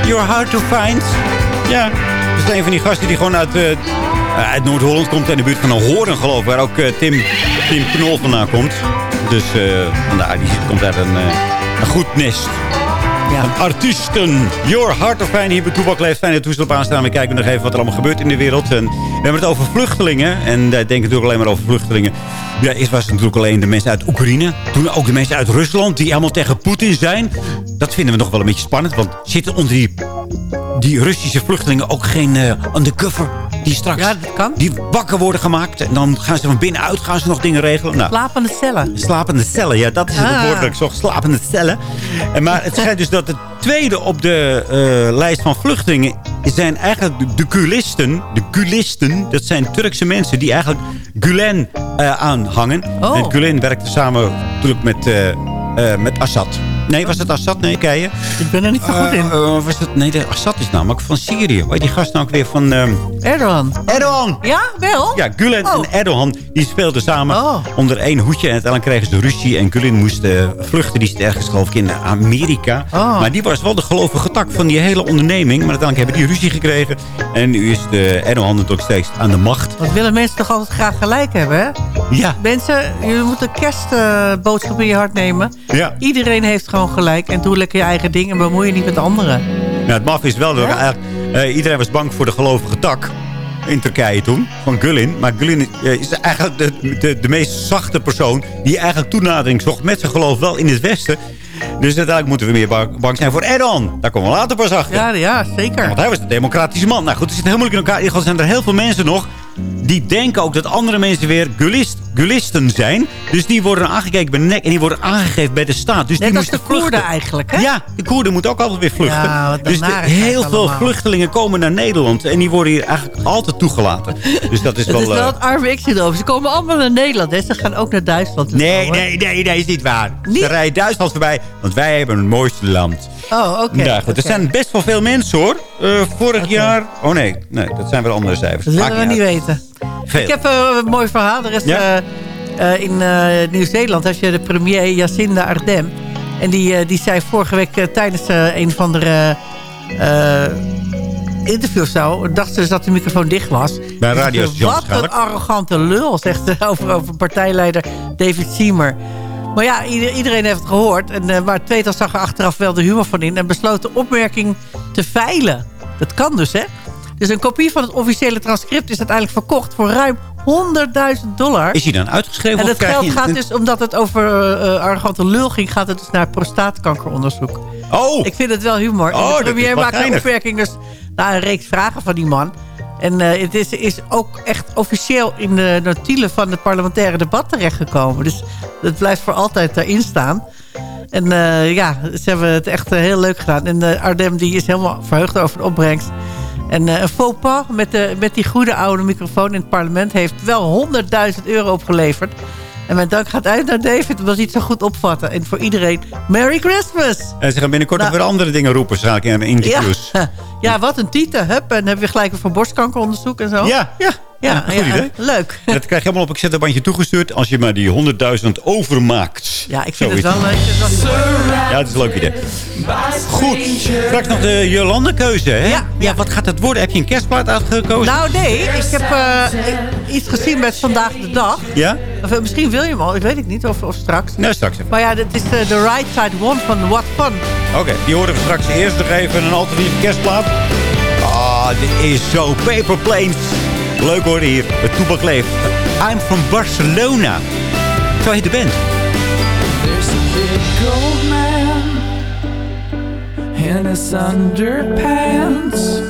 You're hard to find. Ja, dat is een van die gasten die gewoon uit, eh, uit Noord-Holland komt. In de buurt van een horen geloof ik. Waar ook eh, Tim, Tim Knol vandaan komt. Dus eh, vandaar, die komt uit een, eh, een goed nest. Ja. Artiesten. Your Heart of Fijn hier bij Toebak leeft. Fijne toestel op aanstaan. We kijken nog even wat er allemaal gebeurt in de wereld. En we hebben het over vluchtelingen. En wij denken natuurlijk alleen maar over vluchtelingen. Ja, eerst was het natuurlijk alleen de mensen uit Oekraïne. Toen ook de mensen uit Rusland die allemaal tegen Poetin zijn. Dat vinden we nog wel een beetje spannend. Want zitten onder die, die Russische vluchtelingen ook geen eh, undercover... Die straks Ja, dat kan. die wakker worden gemaakt. En dan gaan ze van binnenuit gaan ze nog dingen regelen. Nou, Slapende cellen. Slapende cellen, ja, dat is het Ah. woord dat ik zocht. Slapende cellen. En maar het schijnt dus dat het tweede op de eh, lijst van vluchtelingen zijn eigenlijk de, de Gulisten. De Gulisten, dat zijn Turkse mensen die eigenlijk Gulen eh, aanhangen. Oh. En Gulen werkte samen natuurlijk met, eh, met Assad. Nee, was het Assad? Nee, Turkije. Ik ben er niet zo goed in. Eh, eh, was het? Nee, de Assad is namelijk van Syrië. Waar die gast nou ook weer van... ehm, Erdogan. Erdogan! Ja, wel? Ja, Gulen Oh. en Erdogan die speelden samen Oh. onder één hoedje. En uiteindelijk kregen ze ruzie. En Gulen moest eh, vluchten. Die zit ergens geloof ik in Amerika. Oh. Maar die was wel de gelovige tak van die hele onderneming. Maar uiteindelijk hebben die ruzie gekregen. En nu is de Erdogan natuurlijk steeds aan de macht. Want willen mensen toch altijd graag gelijk hebben, hè? Ja, Mensen, jullie moeten kerstboodschap in je hart nemen. ja. Iedereen heeft gewoon gelijk. En doe lekker je eigen ding en bemoei je niet met anderen. Nou, het maf is wel dat Ja? eigenlijk, eh, iedereen was bang voor de gelovige tak in Turkije toen, van Gulin. Maar Gulin eh, is eigenlijk de, de, de meest zachte persoon die eigenlijk toenadering zocht met zijn geloof wel in het Westen. Dus uiteindelijk moeten we meer bang, zijn voor Erdogan. Daar komen we later pas achter. Ja, ja, zeker. Want hij was de democratische man. Nou goed, het zit helemaal in elkaar. In ieder geval zijn er heel veel mensen nog... die denken ook dat andere mensen weer Gulist, Gulisten zijn. Dus die worden aangekeken bij de nek en die worden aangegeven bij de staat. Dus Net die de vluchten. Koerden eigenlijk, hè? Ja, de Koerden moeten ook altijd weer vluchten. Ja, dus de- heel veel allemaal. vluchtelingen komen naar Nederland. En die worden hier eigenlijk altijd toegelaten. Dus dat is wel... is wel eh, het arme x-syndroom. Ze komen allemaal naar Nederland. Hè? Ze gaan ook naar Duitsland. Nee, nee, nee, nee, is niet waar. Niet? Ze rijden Duitsland voorbij, want wij hebben het mooiste land. Oh, oké. Ja, goed. Er zijn best wel veel mensen, hoor. Eh, vorig jaar... Oh nee, nee, dat zijn weer andere cijfers. Dat willen we niet uit. weten. Veel. Ik heb eh, een mooi verhaal. Er is Ja? eh, eh, in Nieuw-Zeeland heb je de premier Jacinda Ardern. En die, die zei vorige week tijdens een van de eh, interview of zo... dacht ze dat de microfoon dicht was. Bij een radiostation Wat een arrogante lul, zegt ze *laughs* over, over partijleider David Seymour. Maar ja, ieder- iedereen heeft het gehoord. En, eh, maar Tweetal zag er achteraf wel de humor van in... en besloot de opmerking te veilen. Dat kan dus, hè? Dus een kopie van het officiële transcript is uiteindelijk verkocht... voor ruim 100.000 dollar. Is hij dan uitgeschreven? En het geld gaat dus, omdat het over eh, arrogante lul ging... gaat het dus naar prostaatkankeronderzoek. Oh! Ik vind het wel humor. Oh, En dat de premier maakt een opmerking dus naar een reeks vragen van die man. En eh, het is, is ook echt officieel in de notulen van het parlementaire debat terechtgekomen. Dus het blijft voor altijd daarin staan. En ja, ze hebben het echt heel leuk gedaan. En uh, Ardem die is helemaal verheugd over de opbrengst. En eh, een faux pas met, de, met die goede oude microfoon in het parlement... heeft wel 100.000 euro opgeleverd. En mijn dank gaat uit naar David, omdat hij het zo goed opvatten. En voor iedereen, Merry Christmas! En ze gaan binnenkort Nou. nog weer andere dingen roepen, waarschijnlijk in interviews. Ja, *laughs* ja wat een titel. Hup, en dan heb je gelijk weer voor borstkankeronderzoek en zo. Ja, ja. Ja, goed idee. leuk. Dat krijg je allemaal op een zetterbandje toegestuurd als je maar die 100.000 overmaakt. Ja, ik vind Zoiets. het wel leuk. Wel- Ja, het is een leuk idee. Goed, straks nog de Jolande-keuze, hè? Ja. ja. Wat gaat het worden? Heb je een kerstplaat uitgekozen? Nou nee, ik heb eh, iets gezien met Vandaag de Dag. Ja? Of, eh, misschien wil je hem al, ik weet het niet. Of, of straks. Nou, straks even. Maar ja, dit is de The Right Side One van What Fun. Oké, die horen we straks eerst nog even een alternatieve kerstplaat. Ah, dit is zo Paper Planes. Leuk hoor hier, het Toebak leeft. I'm from Barcelona. Zo heet de band. There's a big gold man in his underpants.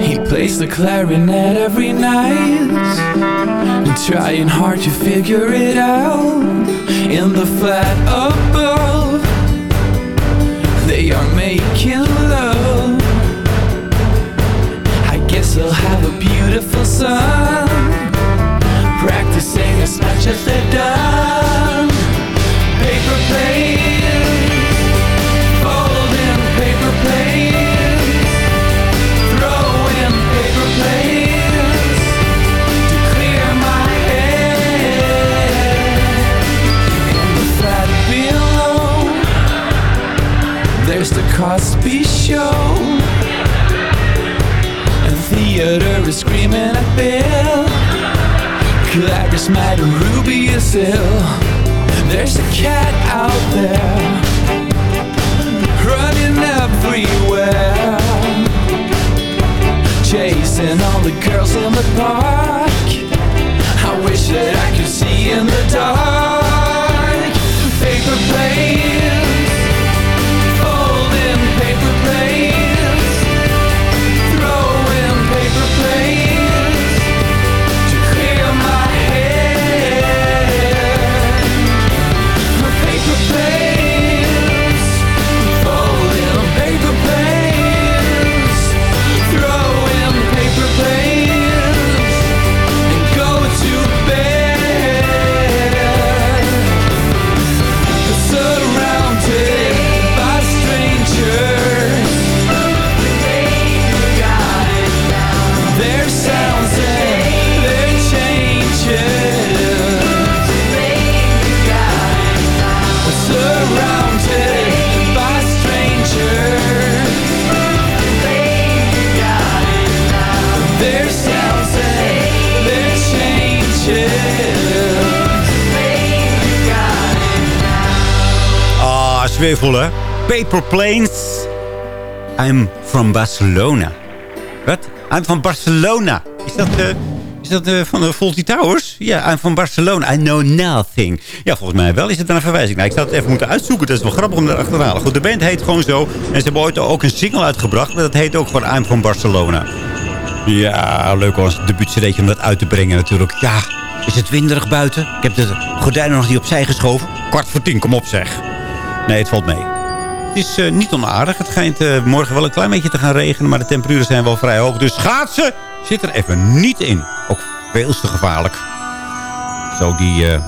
He plays the clarinet every night, trying hard to figure it out. In the flat above, beautiful son practicing as much as they've done. Paper planes, folding paper planes, throwing paper planes to clear my head. In the flat below, there's the Cosby Show. Theater is screaming at Bill. Clarice and Ruby is ill. There's a cat out there running everywhere, chasing all the girls in the park. I wish that I could see in the dark. Paper Planes. I'm from Barcelona. Wat? I'm from Barcelona. Is dat, eh, is dat eh, van de Fawlty Towers? Ja, I'm from Barcelona. I know nothing. Ja, volgens mij wel is het dan een verwijzing. Nou, ik zou het even moeten uitzoeken. Dat is wel grappig om daar achter te halen. Goed, de band heet gewoon zo. En ze hebben ooit ook een single uitgebracht. Maar dat heet ook gewoon I'm from Barcelona. Ja, leuk als debuutcd'tje om dat uit te brengen natuurlijk. Ja, is het winderig buiten? Ik heb de gordijnen nog niet opzij geschoven. Kwart voor tien, kom op zeg. Nee, het valt mee. Het is eh, niet onaardig. Het schijnt eh, morgen wel een klein beetje te gaan regenen. Maar de temperaturen zijn wel vrij hoog. Dus schaatsen zit er even niet in. Ook veel te gevaarlijk. Zo die, eh,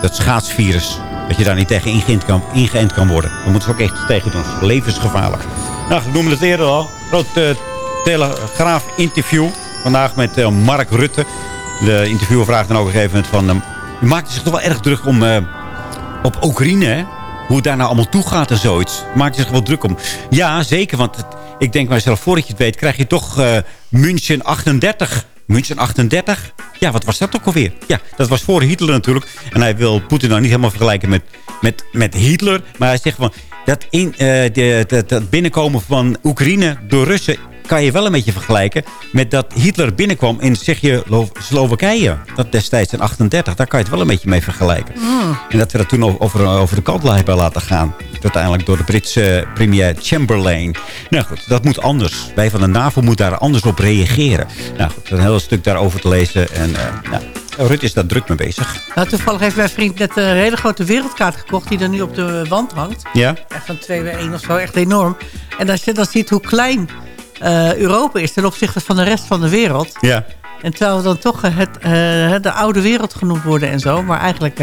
dat schaatsvirus. Dat je daar niet tegen ingeënt kan, ingeënt kan worden. Daar moeten ze ook echt tegen doen. Levensgevaarlijk. Nou, we noemen het eerder al. Groot eh, Telegraaf interview. Vandaag met Mark Rutte. De interviewer vraagt dan ook een gegeven moment van... u maakt zich toch wel erg druk om, op Oekraïne, hè? Hoe het daar nou allemaal toe gaat en zoiets. Maakt zich wel druk om. Ja, zeker. Want ik denk mijzelf, voordat je het weet... krijg je toch eh München 38. München 38? Ja, wat was dat ook alweer? Ja, dat was voor Hitler natuurlijk. En hij wil Poetin nou niet helemaal vergelijken met, met, met Hitler. Maar hij zegt van... Dat, in, eh, de, dat binnenkomen van Oekraïne door Russen kan je wel een beetje vergelijken met dat Hitler binnenkwam in Tsjechië-Slowakije. Dat destijds in 38, daar kan je het wel een beetje mee vergelijken. En dat we dat toen over, over de kant hebben laten gaan. Uiteindelijk door de Britse premier Chamberlain. Nou goed, dat moet anders. Wij van de NAVO moeten daar anders op reageren. Nou goed, een heel stuk daarover te lezen. En eh nou, Rutte is daar druk mee bezig. Nou, toevallig heeft mijn vriend net een hele grote wereldkaart gekocht... die er nu op de wand hangt. Ja? Echt van 2 bij 1 of zo, echt enorm. En als je dan ziet hoe klein eh, Europa is... ten opzichte van de rest van de wereld... Ja. En terwijl we dan toch eh, het, eh, de oude wereld genoemd worden en zo. Maar eigenlijk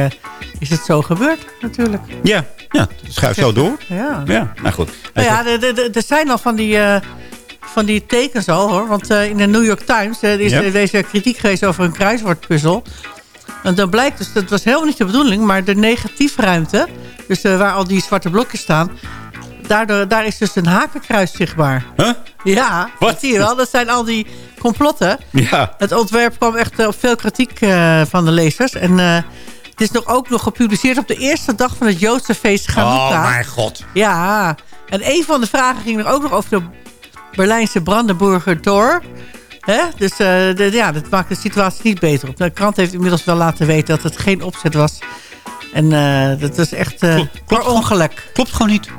is het zo gebeurd, natuurlijk. Ja, ja schuif zo door. Ja. Ja, nou goed. Nou ja, er- zijn al van die, van die tekens al, hoor. Want in de New York Times is Ja. er deze kritiek geweest over een kruiswoordpuzzel. En dan blijkt dus, dat was helemaal niet de bedoeling... maar de negatiefruimte, dus waar al die zwarte blokjes staan... Daardoor, daar is dus een hakenkruis zichtbaar. Huh? Ja, Wat? dat zie je wel. Dat zijn al die complotten. Ja. Het ontwerp kwam echt eh, op veel kritiek eh, van de lezers. En eh, het is nog ook nog gepubliceerd op de eerste dag van het Joodse feest. Oh mijn god. Ja, en een van de vragen ging er ook nog over de Berlijnse Brandenburger Tor. Hè? Dus de- ja, dat maakt de situatie niet beter op. De krant heeft inmiddels wel laten weten dat het geen opzet was. En dat was echt eh Klopt- ongeluk. Klopt gewoon niet.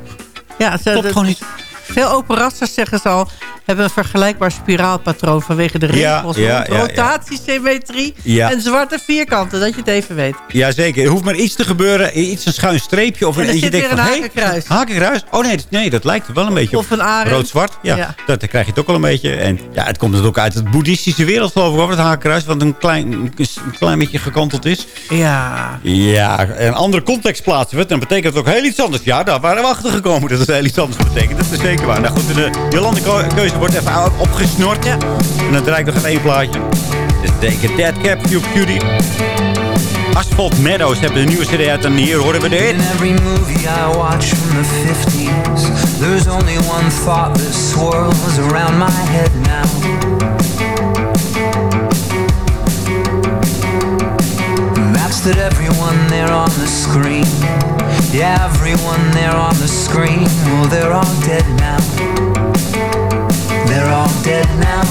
Ja, ze, Klopt gewoon niet. Veel open rassers, zeggen ze al, hebben een vergelijkbaar spiraalpatroon vanwege de regels ja, rotatiesymmetrie en zwarte vierkanten, dat je het even weet. Jazeker. Er hoeft maar iets te gebeuren. Iets een schuin streepje. Of En er dat je zit weer van, een hey, hakenkruis. Oh nee, dat- nee, dat lijkt wel een beetje Of op. een arend. Rood-zwart. Ja. Dat, krijg je het ook wel een beetje. En ja, het komt natuurlijk uit het boeddhistische wereld geloof ik. Over het hakenkruis. Wat een klein, een klein beetje gekanteld is. Ja, Ja, een andere context plaatsen we. Dan betekent het ook heel iets anders. Ja, daar waren we achter gekomen dat het heel iets anders betekent. Dat is zeker waar. Nou goed, de Jolande keuze wordt even opgesnord. Ja. En dan draai ik nog even één plaatje. Dus teken Dead Cap, View Cutie. Asphalt Meadows hebben een nieuwe cd uit. En hier horen we dit. In every movie I watch from the 50s, there's only one thought that swirls around my head now. That's that everyone there on the screen, yeah, everyone there on the screen, well, they're all dead now. They're all dead now.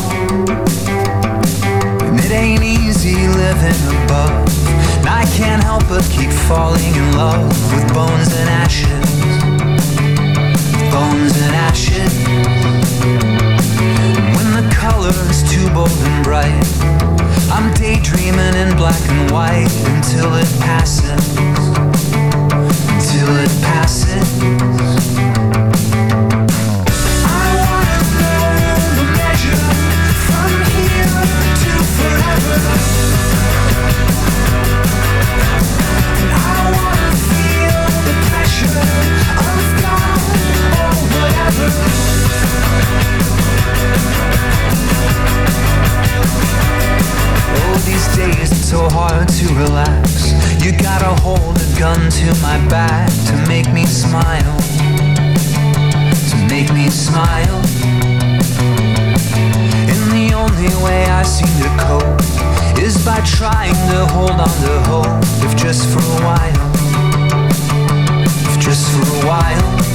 And it ain't easy living above. And I can't help but keep falling in love with bones and ashes. Bones and ashes. And when the color is too bold and bright, I'm daydreaming in black and white until it passes. Until it passes. Days it's so hard to relax. You gotta hold a gun to my back to make me smile. To make me smile. And the only way I seem to cope is by trying to hold on to hope, if just for a while. If just for a while.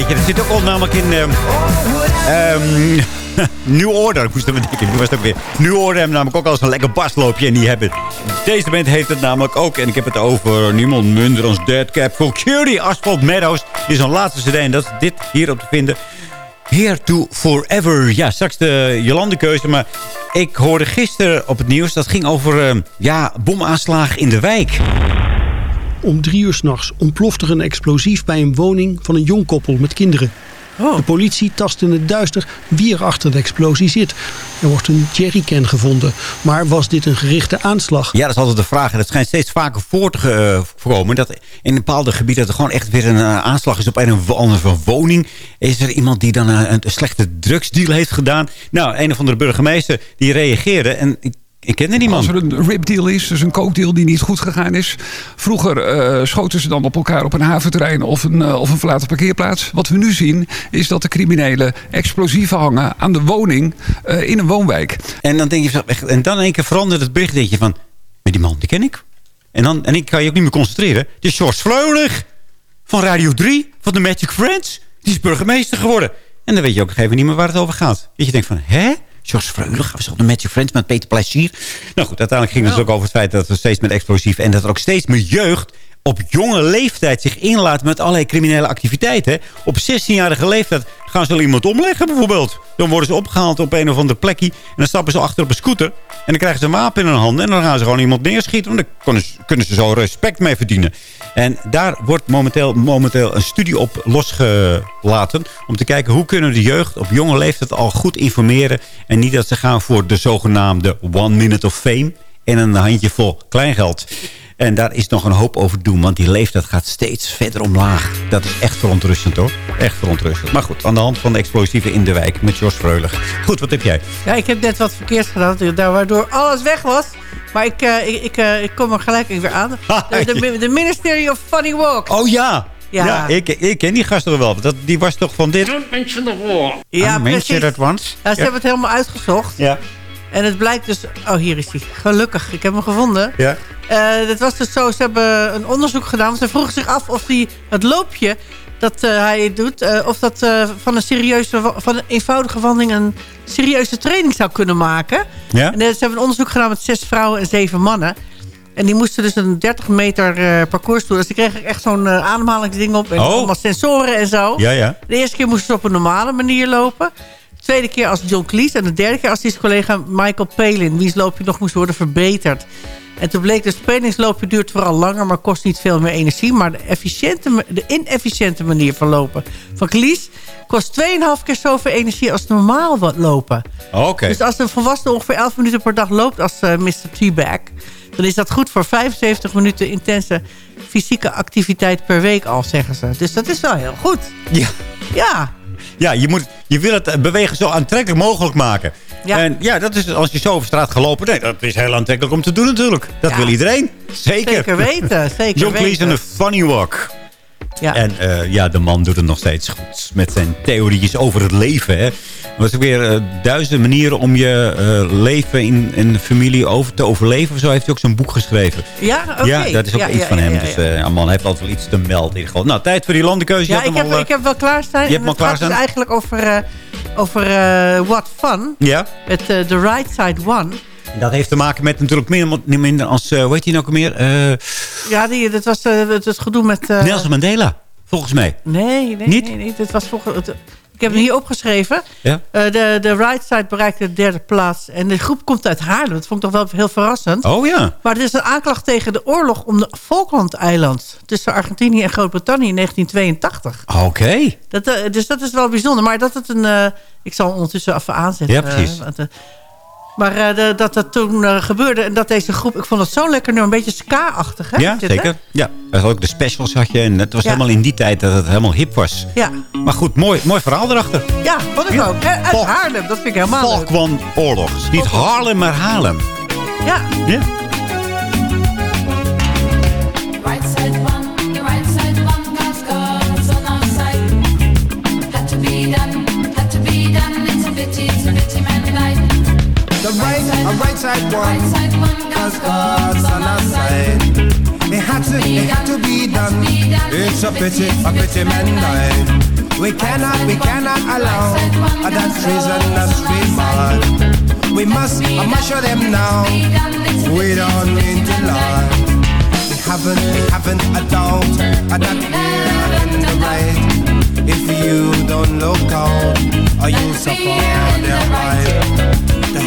Dat zit ook al namelijk in... ehm ehm, *laughs* New Order, ik moest er denken. Die was weer. New Order hebben namelijk ook al eens een lekker basloopje. En die hebben... Deze band heeft het namelijk ook. En ik heb het over niemand minder dan Dead Cap for Curie. Asphalt Meadows. Is een laatste cd en dat is dit hierop te vinden. Here to Forever. Ja, straks de Jolande-keuze. Maar ik hoorde gisteren op het nieuws... dat ging over ehm, ja, bomaanslagen in de wijk. Om drie uur s'nachts ontplofte er een explosief bij een woning van een jong koppel met kinderen. De politie tast in het duister wie er achter de explosie zit. Er wordt een jerrycan gevonden. Maar was dit een gerichte aanslag? Ja, dat is altijd de vraag. En het schijnt steeds vaker voor te eh, voorkomen. Dat in bepaalde gebieden dat er gewoon echt weer een eh, aanslag is op een of andere woning. Is er iemand die dan eh, een, een slechte drugsdeal heeft gedaan? Nou, een of andere burgemeester die reageerde. En ik, kende die man. Als er een ripdeal is, dus een kookdeal die niet goed gegaan is. Vroeger eh, schoten ze dan op elkaar op een haventerrein of een, eh, of een verlaten parkeerplaats. Wat we nu zien is dat de criminelen explosieven hangen aan de woning eh, in een woonwijk. En dan denk je, en dan in één keer verandert het bericht. denk je van, maar die man, die ken ik. En dan en ik kan je ook niet meer concentreren. Het is George Freulich van Radio 3, van de Magic Friends. Die is burgemeester geworden. En dan weet je ook even niet meer waar het over gaat. Dat je denkt van, hè? George Freulich, was toch de Magic Friends met Peter Plezier? Nou goed, uiteindelijk ging het dus ook over het feit dat we steeds meer explosief... en dat er ook steeds meer jeugd op jonge leeftijd zich inlaat met allerlei criminele activiteiten. Op 16-jarige leeftijd gaan ze iemand omleggen bijvoorbeeld. Dan worden ze opgehaald op een of andere plekje. En dan stappen ze achter op een scooter. En dan krijgen ze een wapen in hun handen. En dan gaan ze gewoon iemand neerschieten. Want ze, kunnen ze zo respect mee verdienen. En daar wordt momenteel, momenteel een studie op losgelaten. Om te kijken hoe kunnen de jeugd op jonge leeftijd al goed informeren. En niet dat ze gaan voor de zogenaamde one minute of fame. En een handjevol kleingeld. En daar is nog een hoop over te doen. Want die leeftijd gaat steeds verder omlaag. Dat is echt verontrustend hoor. Echt verontrustend. Maar goed, aan de hand van de explosieven in de wijk met Jos Freulich. Goed, wat heb jij? Ja, ik heb net wat verkeerds gedaan, waardoor alles weg was. Maar ik, eh, ik, ik, eh, ik kom er gelijk weer aan. *laughs* De, de, de Ministry of Funny Walk. Oh ja! Ja. Ja, ik, ik ken die gasten wel. Dat, die was toch van dit? Ja, Ah, precies. Mention that once. Ja, ze Ja. hebben het helemaal uitgezocht. Ja. En het blijkt dus... Oh, hier is hij. Gelukkig, ik heb hem gevonden. Ja. Eh dat was dus zo, ze hebben een onderzoek gedaan. Ze vroegen zich af of hij het loopje dat eh, hij doet... eh, of dat van, een serieuze, van een eenvoudige wandeling... een serieuze training zou kunnen maken. Ja? En ze hebben een onderzoek gedaan met zes vrouwen en zeven mannen. En die moesten dus een 30 meter parcours doen. Dus die kregen echt zo'n ademhalingsding op. En Oh. allemaal sensoren en zo. Ja, ja. De eerste keer moesten ze op een normale manier lopen. De tweede keer als John Cleese. En de derde keer als die collega Michael Palin. Wiens loopje nog moest worden verbeterd. En toen bleek de speningsloopje duurt vooral langer... maar kost niet veel meer energie. Maar de, efficiënte, de inefficiënte manier van lopen van Klies... kost 2,5 keer zoveel energie als normaal wat lopen. Oké. Dus als een volwassene ongeveer 11 minuten per dag loopt als eh, Mr. T-Bag... dan is dat goed voor 75 minuten intense fysieke activiteit per week al, zeggen ze. Dus dat is wel heel goed. Ja. Ja, Ja, je, moet, je wil het bewegen zo aantrekkelijk mogelijk maken. Ja. En ja, dat is als je zo over straat gelopen... Nee, dat is heel aantrekkelijk om te doen natuurlijk. Dat Ja. wil iedereen. Zeker. zeker weten. Zeker John Cleese en een funny walk. Ja. En eh, ja, de man doet het nog steeds goed. Met zijn theorieën over het leven. Hè. Er was ook weer eh, duizend manieren om je eh, leven in een familie over te overleven. Of zo heeft hij ook zo'n boek geschreven. Ja, oké. Ja, dat is ook Ja, iets ja, van hem. Dus een man heeft altijd wel iets te melden. in ieder geval. Nou, tijd voor die landenkeuze. Ja, ik heb, al, ik heb wel klaarstaan. je hebt het gaat dus eigenlijk over, over What Fun. Ja. Eh, The Right Side One. Dat heeft te maken met natuurlijk minder, niet minder als, eh hoe heet hij nou ook meer? Eh, Ja, die, dat was eh, het, het gedoe met... eh, Nelson Mandela, volgens mij. Nee, nee, Niet? nee. nee. Was volgens, het- ik heb hem hier opgeschreven. Ja? Eh, de, de Right Side bereikte de derde plaats. En de groep komt uit Haarlem. Dat vond ik toch wel heel verrassend. Oh ja. Maar het is een aanklacht tegen de oorlog om de Falkland-eiland... tussen Argentinië en Groot-Brittannië in 1982. Oké. Dat, eh, dus dat is wel bijzonder. Maar dat het een... eh, ik zal ondertussen even aanzetten. Ja, precies. eh, want, eh, maar eh, dat dat toen eh, gebeurde en dat deze groep... Ik vond het zo lekker nu, een beetje ska-achtig. Hè, Ja, dit, hè? zeker. Ja, ook de specials had je. En het was Ja. helemaal in die tijd dat het helemaal hip was. Ja, Maar goed, mooi, mooi verhaal erachter. ja vond ik Ja. ook. Uit Haarlem, dat vind ik helemaal leuk. Falkwan Oorlog. Niet Haarlem, maar Haarlem. Ja, Ja. The right, a right side one, cause God's on our side. It had to, it had to be done. It's a pity, a pity man died. We cannot, we cannot allow that treasonous remark. We must, I must show them now. We don't mean to lie. We haven't, we haven't a doubt that we're in the right. If you don't look out, or you'll suffer their right.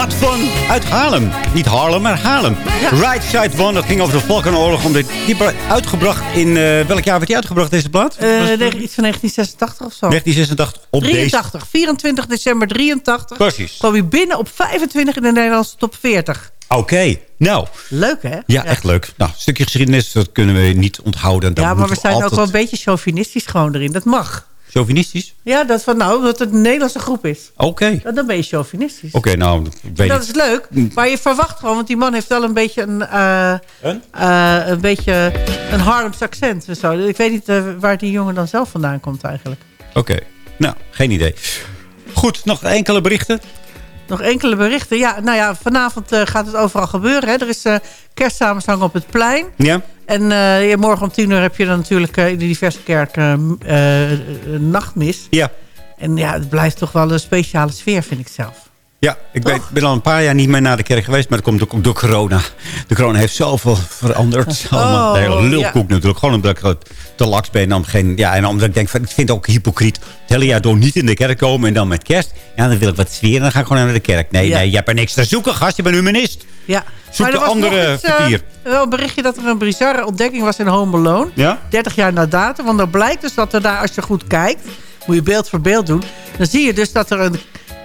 Wat fun uit Haarlem. Niet Haarlem, maar Haarlem. Right Side One, dat ging over de Balkanoorlog. Omdat die uitgebracht in... eh, welk jaar werd die uitgebracht, deze plaat? Negen- iets van 1986 of zo. 1986 op deze... 83, 24 december 83. Precies. kwam hij binnen op 25 in de Nederlandse top 40. Oké, nou. Leuk, hè? Ja, echt leuk. Nou, een stukje geschiedenis, dat kunnen we niet onthouden. Dan ja, maar we zijn ook altijd wel een beetje chauvinistisch gewoon erin. Dat mag. Chauvinistisch? Ja, dat van nou, dat het een Nederlandse groep is. Oké. Dan ben je chauvinistisch. Oké, nou, ik weet dat is leuk. Maar je verwacht gewoon, want die man heeft wel een beetje een... eh, Een? eh, een beetje een Harlems accent. en Zo. Ik weet niet eh, waar die jongen dan zelf vandaan komt eigenlijk. Oké, nou, geen idee. Goed, nog enkele berichten? Nog enkele berichten. Ja, nou ja, vanavond eh, gaat het overal gebeuren. Hè. Er is eh kerstsamenzang op het plein. Ja? En eh, morgen om tien uur heb je dan natuurlijk in de diverse kerken een nachtmis. Ja. En ja, het blijft toch wel een speciale sfeer, vind ik zelf. Ja, ik ben, ben al een paar jaar niet meer naar de kerk geweest, maar dat komt ook door corona. De corona heeft zoveel veranderd. Allemaal, de hele lulkoek natuurlijk. Gewoon omdat ik te laks ben. En dan geen, ja, en omdat ik denk, van, ik vind het ook hypocriet. Het hele jaar door niet in de kerk komen en dan met kerst. Ja, dan wil ik wat sfeer en dan ga ik gewoon naar de kerk. Nee, Ja. nee, je hebt er niks te zoeken, gast. Je bent humanist. Ja. Zoek er de andere iets, eh, wel een berichtje dat er een bizarre ontdekking was in Home Alone. Ja? 30 jaar na datum. Want dan blijkt dus dat er daar, als je goed kijkt... moet je beeld voor beeld doen... dan zie je dus dat er een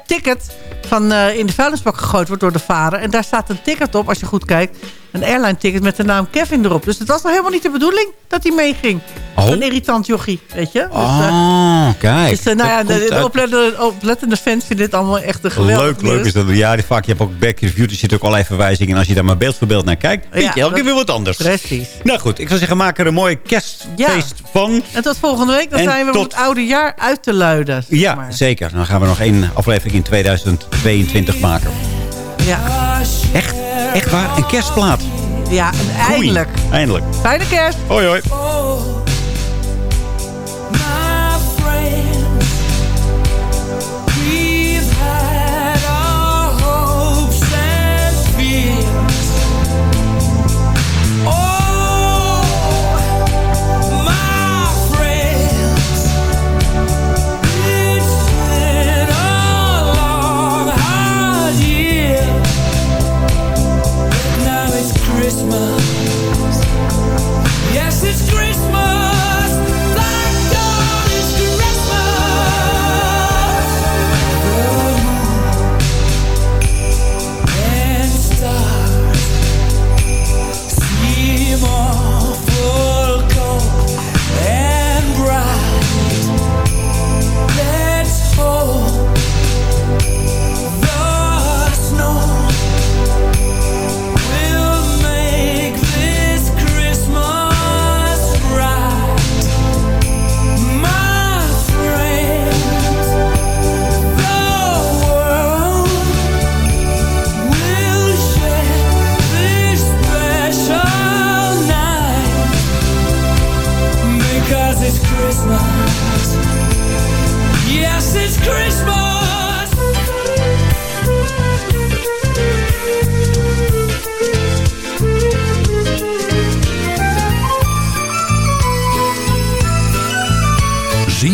ticket van, eh, in de vuilnisbak gegooid wordt door de vader. En daar staat een ticket op, als je goed kijkt. Een airline ticket met de naam Kevin erop. Dus het was nog helemaal niet de bedoeling dat hij meeging. Oh. Een irritant jochie, weet je. Dus, Oh, kijk. dus, eh, nou ja, de, de oplettende, oplettende fans vinden dit allemaal echt een geweldig Leuk, leuk is dat. Ja, die vaak, je hebt ook Back to the Future, zit ook allerlei verwijzingen. En als je daar maar beeld voor beeld naar kijkt, vind Ja, je elke keer weer wat anders. Precies. Nou goed, ik zou zeggen, maak er een mooi kerstfeest van. En tot volgende week, dan En zijn we tot- om het oude jaar uit te luiden. zeg Ja, maar. zeker. Dan gaan we nog één aflevering in 2022 maken. Ja. Echt, echt waar, een kerstplaat. Ja, eindelijk. Goeie. Eindelijk. Fijne kerst. Hoi, hoi.